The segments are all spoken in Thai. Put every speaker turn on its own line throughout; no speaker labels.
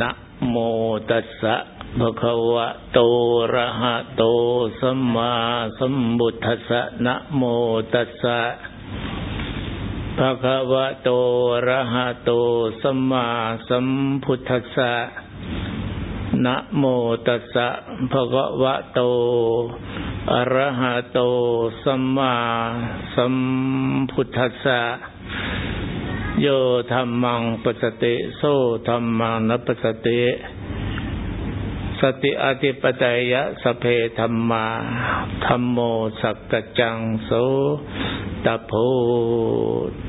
นะโมตัสสะภะคะวะโตระหะโตสัมมาสัมพุทัสสะนะโมตัสสะภะคะวะโตระหะโตสัมมาสัมพุทธัสสะนะโมตัสสะภะคะวะโตอะระหะโตสัมมาสัมพุทธัสสะ โยธรรมังปสติ โซธรรมังนัปสติ สติอธิปไตยะสเพธรรมาธรรมโมสักกจังโสตโพ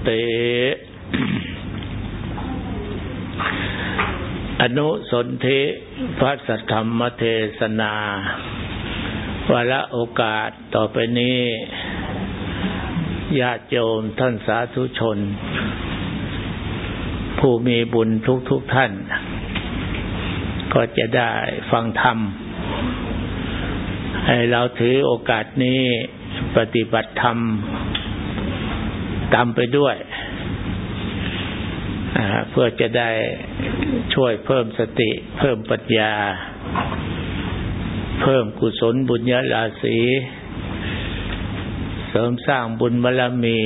เต อนุสนธิพระสัทธรรมเทศนาวาระโอกาสต่อไปนี้ญาติโยมท่านสาธุชน ผู้มีบุญทุกทุกท่าน ก็จะได้ฟังธรรมให้เราถือโอกาสนี้ปฏิบัติธรรมตามไปด้วยเพื่อจะได้ช่วยเพิ่มสติ เพิ่มปัญญา เพิ่มกุศลบุญญาลาศีเสริมสร้างบุญบารมี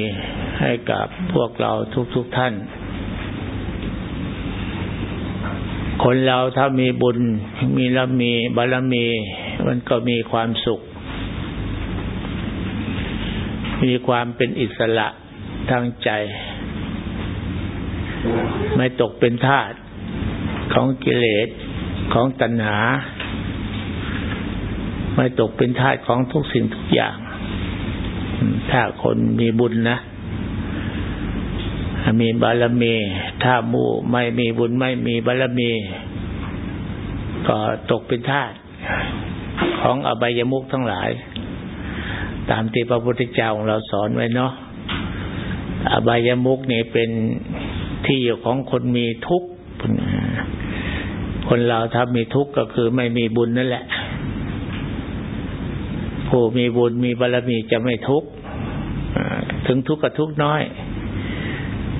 ให้กับพวกเราทุกๆทท่าน คนเราถ้ามีบุญ มีละมีบารมี มันก็มีความสุข มีความเป็นอิสระทางใจ ไม่ตกเป็นทาสของกิเลสของตัณหา ไม่ตกเป็นทาสของทุกสิ่งทุกอย่าง ถ้าคนมีบุญนะ มีบารมี ถ้ามูไม่มีบุญไม่มีบารมี ก็ตกเป็นทาสของอบายมุกทั้งหลาย ตามที่พระพุทธเจ้าของเราสอนไว้เนาะอบายมุกนี่เป็นที่อยู่ของคนมีทุกข์คนเราถ้ามีทุกข์ก็คือไม่มีบุญนั่นแหละ ผู้มีบุญมีบารมีจะไม่ทุกข์ถึงทุกข์ก็ทุกข์น้อย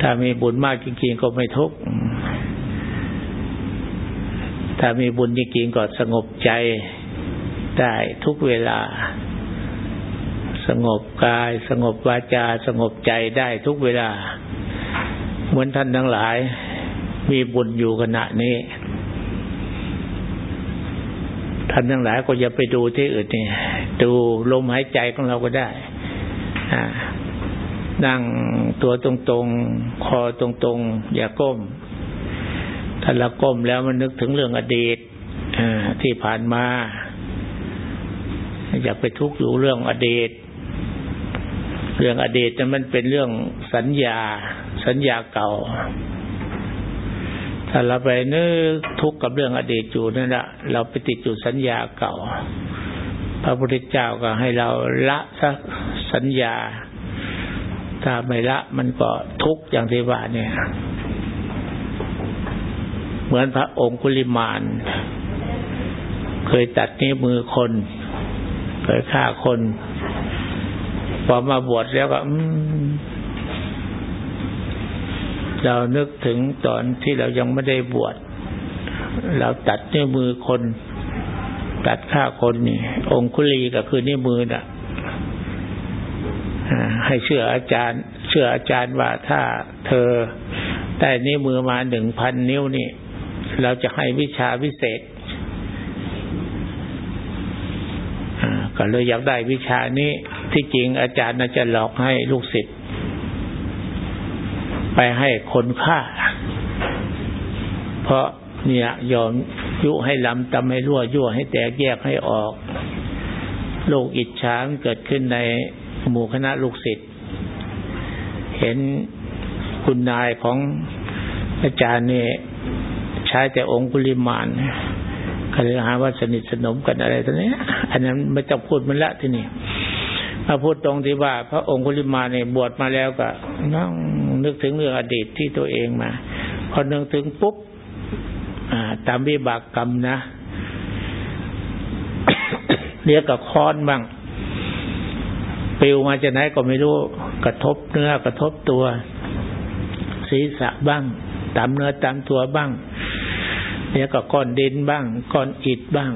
ถ้ามีบุญมากจริงๆก็ไม่ทุกข์ถ้ามีบุญจริงๆก็สงบใจได้ทุกเวลา สงบกาย สงบวาจา สงบใจได้ทุกเวลา เหมือนท่านทั้งหลาย มีบุญอยู่ขณะนี้ ท่านทั้งหลายก็อย่าไปดูที่อื่นนี่ดูลมหายใจของเราก็ได้อ่า นั่งตัวตรงๆ คอตรงๆ อย่าก้ม ถ้าเราก้มแล้วมันนึกถึงเรื่องอดีตที่ผ่านมา อย่าไปทุกข์อยู่เรื่องอดีต เรื่องอดีตมันเป็นเรื่องสัญญา สัญญาเก่า ถ้าเราไปนึกทุกข์กับเรื่องอดีตอยู่นั่นแหละเราไปติดอยู่สัญญาเก่า พระพุทธเจ้าก็ให้เราละสัญญา ถ้าไม่ละมันก็ทุกข์อย่างที่ว่าเนี่ย เหมือนพระองคุลิมาน เคยตัดนิ้วมือคน เคยฆ่าคน พอมาบวชแล้วก็เรานึกถึงตอนที่เรายังไม่ได้บวช เราตัดนิ้วมือคน ตัดฆ่าคนนี่ องคุลีก็คือนิ้วมือน่ะ ให้เชื่ออาจารย์ เชื่ออาจารย์ว่าถ้าเธอได้นิ้วมือมาหนึ่งพันนิ้วนี่ เราจะให้วิชาวิเศษก็เลยอยากได้วิชานี้ที่จริงอาจารย์น่าจะหลอกให้ลูกศิษย์ไปให้คนฆ่า เพราะเนี่ยยอมยุให้ลำตำให้รั่วยั่วให้แตกแยกให้ออก โลกอิจฉาเกิดขึ้นใน หมู่คณะลูกศิษย์เห็นคุณนายของอาจารย์นี่ใช้แต่องคุลิมานก็เลยหาว่าสนิทสนมกันอะไรตัวนี้อันนั้นไม่ต้องพูดมันละที่นี่มาพูดตรงที่ว่า พระองคุลิมานเนี่ยบวชมาแล้วก็นั่งนึกถึงเรื่องอดีตที่ตัวเองมา พอนึกถึงปุ๊บตามวิบากกรรมนะเรียกกับค้อนบ้าง ปิวมาจากไหนก็ไม่รู้ กระทบเนื้อกระทบตัว ศีรษะบ้างตามเนื้อตามตัวบ้างแล้วก็ก้อนดินบ้าง ก้อนอิฐบ้าง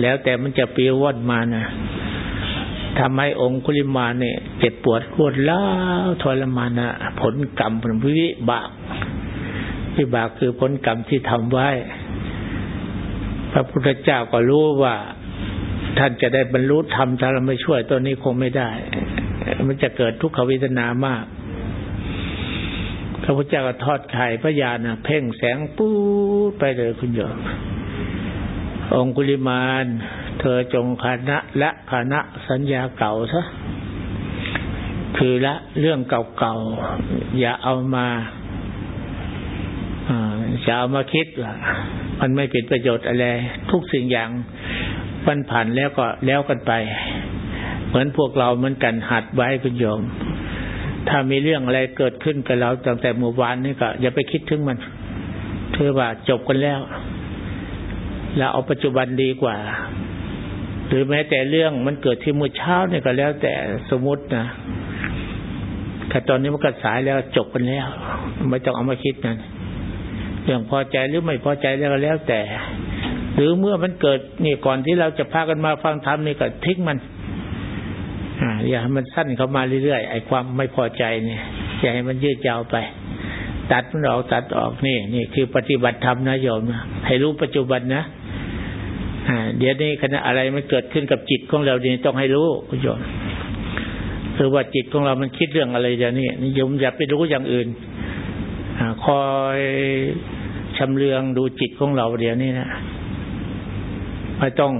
แล้วแต่มันจะปีวอดมานะทำให้องคุลิมาเนี่ยเจ็บปวดรวดล้าวทรมานนะผลกรรมผลวิบากวิบากคือผลกรรมที่ทำไว้ พระพุทธเจ้าก็รู้ว่า ท่านจะได้บรรลุธรรมถ้าเราไม่ช่วยตัวนี้คงไม่ได้ มันจะเกิดทุกขวิทนามาก พระพุทธเจ้าก็ทอดไข่พระญาณเพ่งแสงปู๊ดไปเลยคุณโยมองคุลิมานเธอจงคณะละคณะสัญญาเก่าซะคือละเรื่องเก่าๆ อย่าเอามาจะเอามาคิดว่ามันไม่เป็นประโยชน์อะไร ทุกสิ่งอย่าง มันผ่านแล้วก็แล้วกันไป เหมือนพวกเราเหมือนกันหัดไว้คุณโยม ถ้ามีเรื่องอะไรเกิดขึ้นกับเราตั้งแต่เมื่อวานนี่ก็อย่าไปคิดถึงมันเือว่าจบกันแล้ว แล้วเอาปัจจุบันดีกว่า หรือแม้แต่เรื่องมันเกิดที่เมื่อเช้าเนี่ยก็แล้วแต่สมมตินะแต่ตอนนี้มันก็สายแล้วจบกันแล้ว ไม่ต้องเอามาคิดนั่นเรื่องพอใจหรือไม่พอใจแล้วก็แล้วแต่ หรือเมื่อมันเกิดนี่ก่อนที่เราจะพากันมาฟังธรรมนี่ก็ทิ้งมันอย่าให้มันสั้นเข้ามาเรื่อยๆไอ้ความไม่พอใจเนี่ยอย่าให้มันยืดยาวไป ตัดมันออกตัดออกนี่ นี่คือปฏิบัติธรรมนะโยมนะให้รู้ปัจจุบันนะเดี๋ยวนี้ขณะอะไรมันเกิดขึ้นกับจิตของเราดีต้องให้รู้คุณโยมคือว่าจิตของเรามันคิดเรื่องอะไรเดี๋ยวนี้นิยมอย่าไปรู้อย่างอื่นอคอยชำเลืองดูจิตของเราเดี๋ยวนี้นะ ไม่ต้อง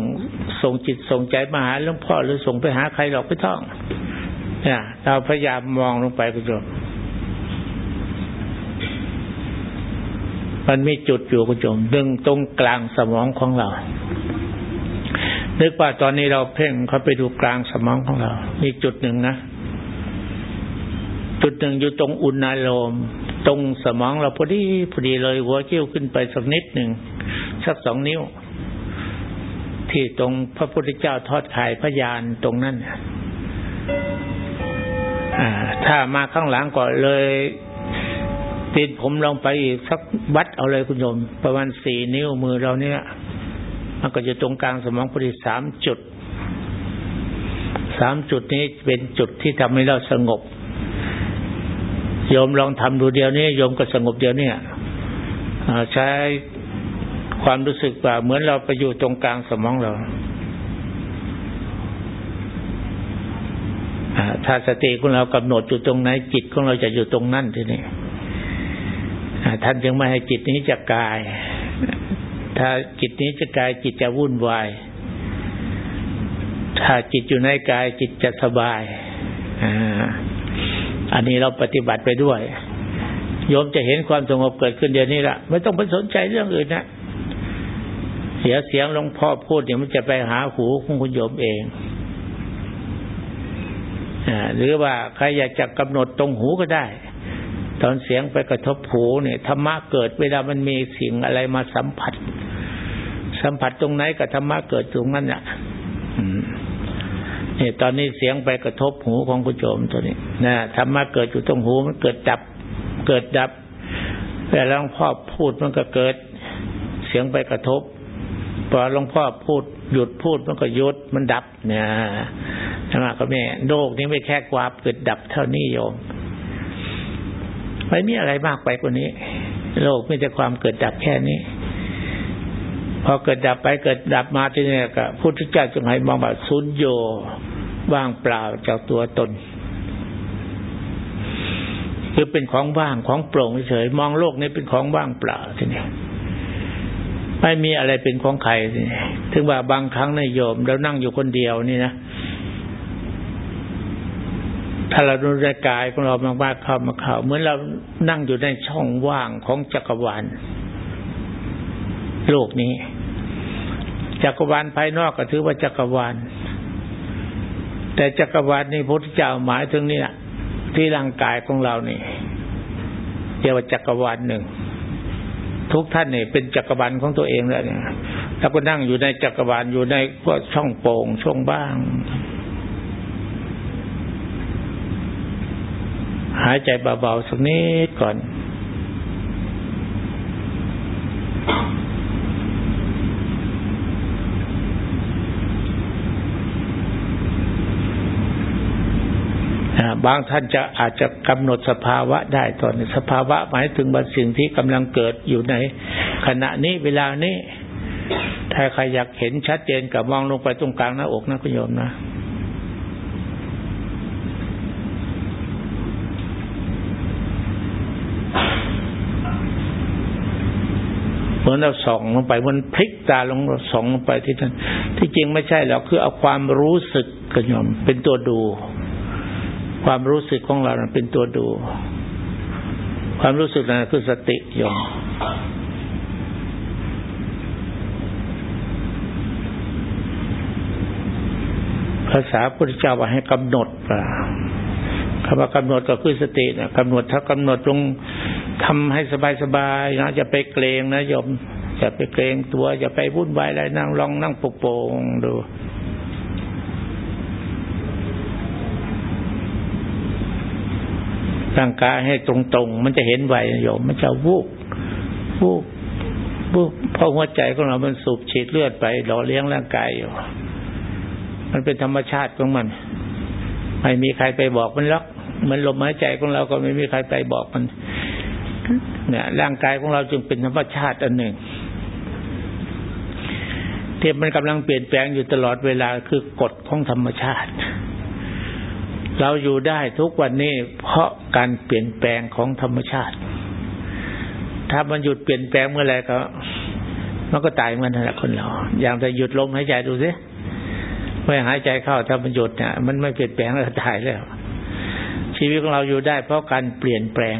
ส่งจิตส่งใจมาหาหลวงพ่อหรือส่งไปหาใครหรอกไม่ต้องเนี่ยเราพยายามมองลงไปคุณโยมมันมีจุดอยู่คุณโยมดึงตรงกลางสมองของเรา นึกว่าตอนนี้เราเพ่งเขาไปดูกลางสมองของเรา มีจุดหนึ่งนะ จุดหนึ่งอยู่ตรงอุณาโลม ตรงสมองเราพอดีพอดีเลยหัวเขี้ยวขึ้นไปสักนิดหนึ่งสักสองนิ้ว ที่ตรงพระพุทธเจ้าทอดไข่พยานตรงนั้นถ้ามาข้างหลังก็เลยปีนผมลงไปอีกสักวัดเอาเลยคุณโยมประมาณสี่นิ้วมือเราเนี่ยมันก็จะตรงกลางสมองพอดีสามจุดสามจุดนี้เป็นจุดที่ทำให้เราสงบโยมลองทำดูเดียวนี้โยมก็สงบเดียวนี้ใช้ ความรู้สึกว่าเหมือนเราไปอยู่ตรงกลางสมองเราถ้าสติของเรากำหนดอยู่ตรงไหนจิตของเราจะอยู่ตรงนั้นทีนี้ท่านจึงไม่ให้จิตนี้จะกาย ถ้าจิตนี้จะกายจิตจะวุ่นวาย ถ้าจิตอยู่ในกายจิตจะสบาย อันนี้เราปฏิบัติไปด้วยโยมจะเห็นความสงบเกิดขึ้นเดี๋ยวนี้ละไม่ต้องไปสนใจเรื่องอื่นนะ เสียเสียงหลวงพ่อพูดเนี่ยวมันจะไปหาหูของคุณโยมเองอหรือว่าใครอยากจะกำหนดตรงหูก็ได้ ตอนเสียงไปกระทบหูเนี่ยธรรมะเกิดเวลามันมีสิ่งอะไรมาสัมผัส สัมผัสตรงไหนกับธรรมะเกิดตรงนั้นอะนี่ตอนนี้เสียงไปกระทบหูของคุณโยมตัวนี้นะธรรมะเกิดอยู่ตรงหูมันเกิดดับ เกิดดับเวลาหลวงพ่อพูดมันก็เกิด เสียงไปกระทบ พอหลวงพ่อพูดหยุดพูดมันก็หยุดมันดับเนี่ยใช่ไหมก็แม่โลกนี้ไม่แค่ความเกิดดับเท่านี้โยมไม่มีอะไรมากไปกว่านี้ โลกไม่ใช่ความเกิดดับแค่นี้ พอเกิดดับไปเกิดดับมาที่นี่ก็พุทธเจ้าจึงให้มองแบบสุญโยว่างเปล่าจากตัวตน คือเป็นของว่างของโปร่งเฉยมองโลกนี้เป็นของว่างเปล่าทีนี้ ไม่มีอะไรเป็นของใครถึงว่าบางครั้งในโยมเรานั่งอยู่คนเดียวนี่นะถ้าเราดูใจกายของเรามากๆเข้ามาเข้าเหมือนเรานั่งอยู่ในช่องว่างของจักรวาลโลกนี้ จักรวาลภายนอกก็ถือว่าจักรวาล แต่จักรวาลนี้พระพุทธเจ้าหมายถึงนี่นะที่ร่างกายของเรานี่เรียกว่าจักรวาลหนึ่ง ทุกท่านเนี่ยเป็นจักรวาลของตัวเองแล้วเนี่ยแล้วก็นั่งอยู่ในจักรวาลอยู่ในพวกช่องโป่งช่องบ้าง หายใจเบาๆสักนิดก่อน บางท่านจะอาจจะกำหนดสภาวะได้ตอนนี้สภาวะหมายถึงบางสิ่งที่กำลังเกิดอยู่ในขณะนี้เวลานี้ ถ้าใครอยากเห็นชัดเจนกับมองลงไปตรงกลางหน้าอกนะคุณโยมนะเหมือนเราส่องลงไปมันพลิกตาลงส่องลงไปที่ท่านที่จริงไม่ใช่หรอกคือเอาความรู้สึกกันยมเป็นตัวดู ความรู้สึกของเราเป็นตัวดู ความรู้สึกนั้นคือสติยมภาษาพุทธเจ้าว่าให้กำหนดคำว่ากำหนดก็คือสตินะกำหนดถ้ากำหนดลงทำให้สบายๆนะอย่าไปเกรงนะโยมอย่าไปเกรงตัวอย่าไปวุ่นวายอะไรนั่งลองนั่งโป่งๆดู ร่างกายให้ตรงๆ มันจะเห็นไหวโยม มันจะวูบวูบวูบเพราะหัวใจของเรามันสูบฉีดเลือดไปหล่อเลี้ยงร่างกายอยู่ มันเป็นธรรมชาติของมัน ไม่มีใครไปบอกมันล็อกมันลมหายใจของเราก็ไม่มีใครไปบอกมัน เนี่ยร่างกายของเราจึงเป็นธรรมชาติอันหนึ่งที่มันกำลังเปลี่ยนแปลงอยู่ตลอดเวลาคือกฎของธรรมชาติ เราอยู่ได้ทุกวันนี้เพราะการเปลี่ยนแปลงของธรรมชาติ ถ้ามันหยุดเปลี่ยนแปลงเมื่อไรก็ มันก็ตายเหมือนนั่นแหละคนเรา อย่างจะหยุดลมหายใจดูสิไม่หายใจเข้าถ้ามันหยุดเนี่ยมันไม่เปลี่ยนแปลงแล้วตายแล้ว ชีวิตของเราอยู่ได้เพราะการเปลี่ยนแปลง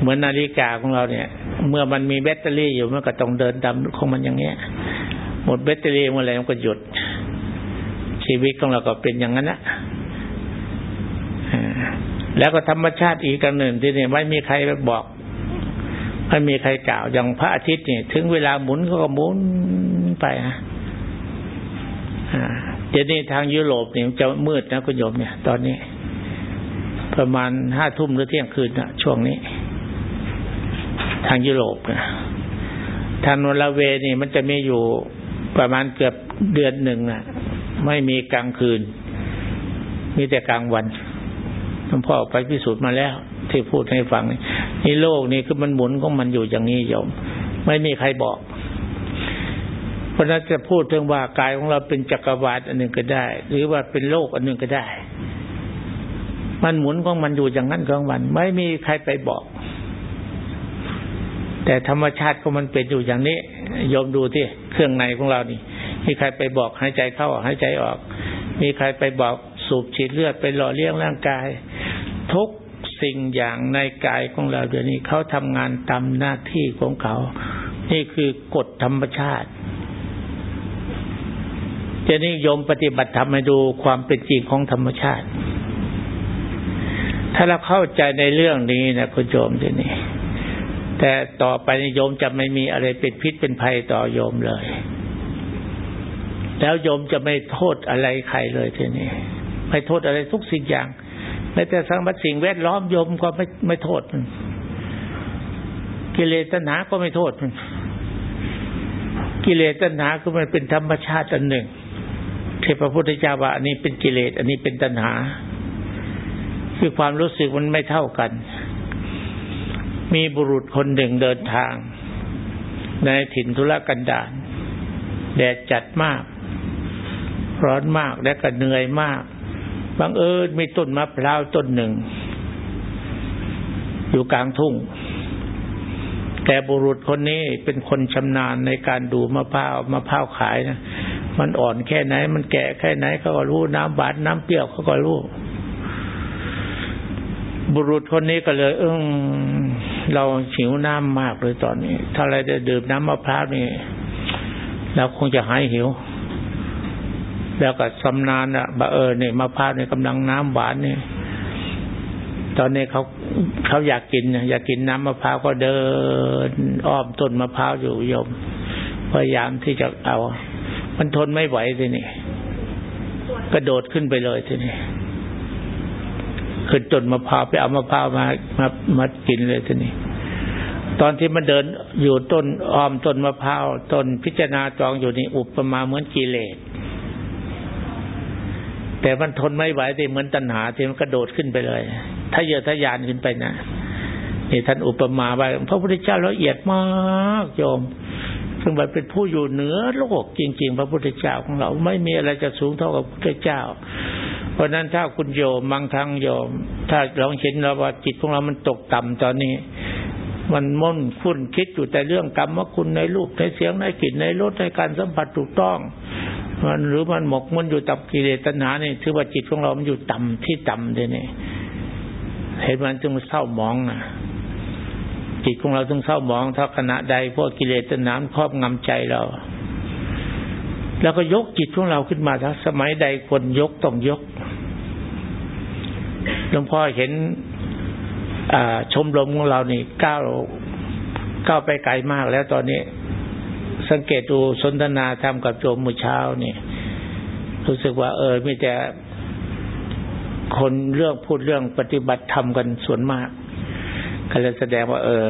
เหมือนนาฬิกาของเราเนี่ย เมื่อมันมีแบตเตอรี่อยู่มันก็ต้องเดินตามของมันอย่างเงี้ย หมดแบตเตอรี่เมื่อไรมันก็หยุด ชีวิตของเราก็เป็นอย่างนั้นนะแล้วก็ธรรมชาติอีกกันหนึ่งที่นี่ไม่มีใครบอกไม่มีใครกล่าวอย่างพระอาทิตย์นี่ถึงเวลาหมุนก็หมุนไปฮะเดี๋ยวนี้ทางยุโรปเนี่ยจะมืดนะคุณโยมเนี่ย ตอนนี้ ประมาณห้าทุ่มหรือเที่ยงคืนนะช่วงนี้ ทางยุโรปนะทางนอร์เวย์นี่มันจะมีอยู่ประมาณเกือบเดือนหนึ่งนะ ไม่มีกลางคืน มีแต่กลางวันหลวงพ่อไปพิสูจน์มาแล้ว ที่พูดให้ฟังนี่โลกนี่คือมันหมุนของมันอยู่อย่างนี้โยม ไม่มีใครบอก เพราะนั้นจะพูดถึงว่ากายของเราเป็นจักรวาลอันหนึ่งก็ได้ หรือว่าเป็นโลกอันหนึ่งก็ได้ มันหมุนของมันอยู่อย่างนั้นของมัน ไม่มีใครไปบอก แต่ธรรมชาติของมันเป็นอยู่อย่างนี้โยมดูที่เครื่องในของเรานี่ มีใครไปบอกหายใจเข้าหายใจออก มีใครไปบอกสูบฉีดเลือดไปหล่อเลี้ยงร่างกาย ทุกสิ่งอย่างในกายของเราเดี๋ยวนี้เขาทำงานตามหน้าที่ของเขา นี่คือกฎธรรมชาติจะนิยมปฏิบัติทำให้ดูความเป็นจริงของธรรมชาติ ถ้าเราเข้าใจในเรื่องนี้นะคุณโยมเดี๋ยวนี้ แต่ต่อไปโยมจะไม่มีอะไรเป็นพิษเป็นภัยต่อโยมเลย แล้วโยมจะไม่โทษอะไรใครเลยทีนี้ไม่โทษอะไรทุกสิ่งอย่างแม้แต่สังมัสิ่งแวดล้อมโยมก็ไม่ไม่โทษมันกิเลสตัณหาก็ไม่โทษมันกิเลสตัณหาคือมันเป็นธรรมชาติอันหนึ่งที่พระพุทธเจ้าว่าอันนี้เป็นกิเลสอันนี้เป็นตัณหา คือความรู้สึกมันไม่เท่ากัน มีบุรุษคนหนึ่งเดินทาง ในถิ่นทุรกันดารแดดจัดมาก ร้อนมากและก็เหนื่อยมากบางเอิญมีต้นมะพร้าวต้นหนึ่ง อยู่กลางทุ่ง แต่บุรุษคนนี้เป็นคนชำนาญในการดูมะพร้าวมะพร้าวขายนะมันอ่อนแค่ไหน มันแก่แค่ไหนเขาก็รู้น้ำหวานน้ำเปรี้ยวเขาก็รู้ บุรุษคนนี้ก็เลย เออเราหิวน้ำมากเลยตอนนี้ ถ้าเราได้ดื่มน้ำมะพร้าวนี่เราคงจะหายหิว แล้วก็สำนานอะบะเออเนี่ยมะพร้าวเนี่ยกำลังน้ำหวานเนี่ยตอนนี้เขาเขาอยากกินอยากกินน้ำมะพร้าวก็เดิน อ้อมต้นมะพร้าวอยู่ยมพยายามที่จะเอา มันทนไม่ไหวทีนี่กระโดดขึ้นไปเลยทีนี้ขึ้นต้นมะพร้าวไปเอามะพร้าวมามามากินเลยทีนี้ตอนที่มันเดินอยู่ต้นอ้อมต้นมะพร้าวต้นพิจารณาจองอยู่นี่อุปมาเหมือนกิเลส แต่มันทนไม่ไหวที่เหมือนตัณหาที่มันกระโดดขึ้นไปเลยถ้าเยอะทะยานขึ้นไปนะนี่ท่านอุปมาไว้พระพุทธเจ้าละเอียดมากโยมซึ่งมันเป็นผู้อยู่เหนือโลกจริง ๆ พระพุทธเจ้าของเราไม่มีอะไรจะสูงเท่ากับพระพุทธเจ้า เพราะนั้นถ้าคุณโยมบางครั้งโยม ถ้าลองเห็นแล้วว่าจิตของเรามันตกต่ำตอนนี้ มันมุ่นคุ้นคิดอยู่แต่เรื่องกรรมว่าคุณในรูปในเสียงในกลิ่นในรสในการสัมผัสถูกต้อง มันหรือมันหมกมุ่นอยู่ตับกิเลสตัณหานี่ถือว่าจิตของเรามันอยู่ต่ำที่ต่ำเลยนี่เห็นมันจึงเศร้าหมองนะจิตของเราต้องเศร้าหมองถ้าขณะใดพวกกิเลสตัณหาครอบงำใจเรา แล้วก็ยกจิตของเราขึ้นมาถ้าสมัยใดคนยกต้องยกหลวงพ่อเห็นชมรมของเรานี่ก้าวก้าวไปไกลมากแล้วตอนนี้ สังเกตดูสนทนาธรรมกับโจมเมื่อเช้านี่รู้สึกว่า เออมีแต่คนเรื่องพูดเรื่องปฏิบัติธรรมกันส่วนมากก็เลยแสดงว่า เออ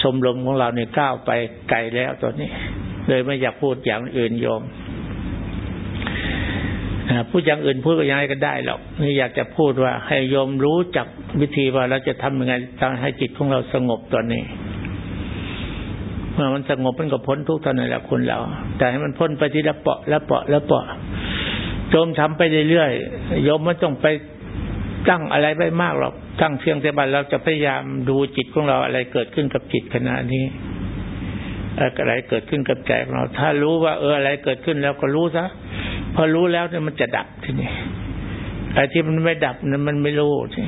ชมรมของเราเนี่ยก้าวไปไกลแล้วตอนนี้ เลยไม่อยากพูดอย่างอื่นโยมพูดอย่างอื่นพูดก็ยังไงก็ได้หรอกนี่อยากจะพูดว่าให้โยมรู้จักวิธีว่าเราจะทำยังไงทำให้จิตของเราสงบตอนนี้ เมื่อมันสงบมันก็พ้นทุกข์เท่านั้นแหละคุณเรา แต่ให้มันพ้นไปทีละเปาะละเปาะละเปาะโยมทำไปเรื่อยๆโยมไม่ต้องไปตั้งอะไรไปมากหรอกตั้งเพียงแต่บัดเราจะพยายามดูจิตของเราอะไรเกิดขึ้นกับจิตขณะนี้อะไรเกิดขึ้นกับใจของเรา ถ้ารู้ว่า เอออะไรเกิดขึ้นแล้วก็รู้ซะพอรู้แล้วเนี่ยมันจะดับทีนี้ไอ้ที่มันไม่ดับนั้นมันไม่รู้ที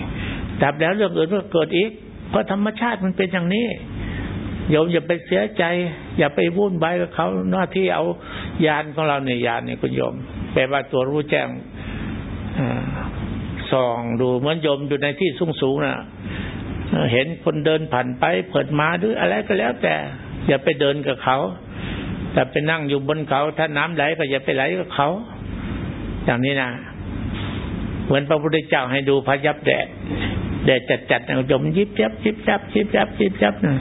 ดับแล้วเรื่องอื่นก็เกิดอีกเพราะธรรมชาติมันเป็นอย่างนี้ โยมอย่าไปเสียใจ อย่าไปวุ่นวายกับเขาหน้าที่เอายานของเราเนี่ยยานเนี่ยคุณโยมแปลว่าตัวรู้แจ้งส่องดูเหมือนโยมอยู่ในที่สูงสูงนะเห็นคนเดินผ่านไปเปิดมาหรืออะไรก็แล้วแต่ อย่าไปเดินกับเขาแต่ไปนั่งอยู่บนเขา ถ้าน้ำไหลก็อย่าไปไหลกับเขา อย่างนี้นะเหมือนพระพุทธเจ้าให้ดูพระยับแดดแดดจัดจัดนะโยมยิบยับยิบยับยิบยับยิบยับนะ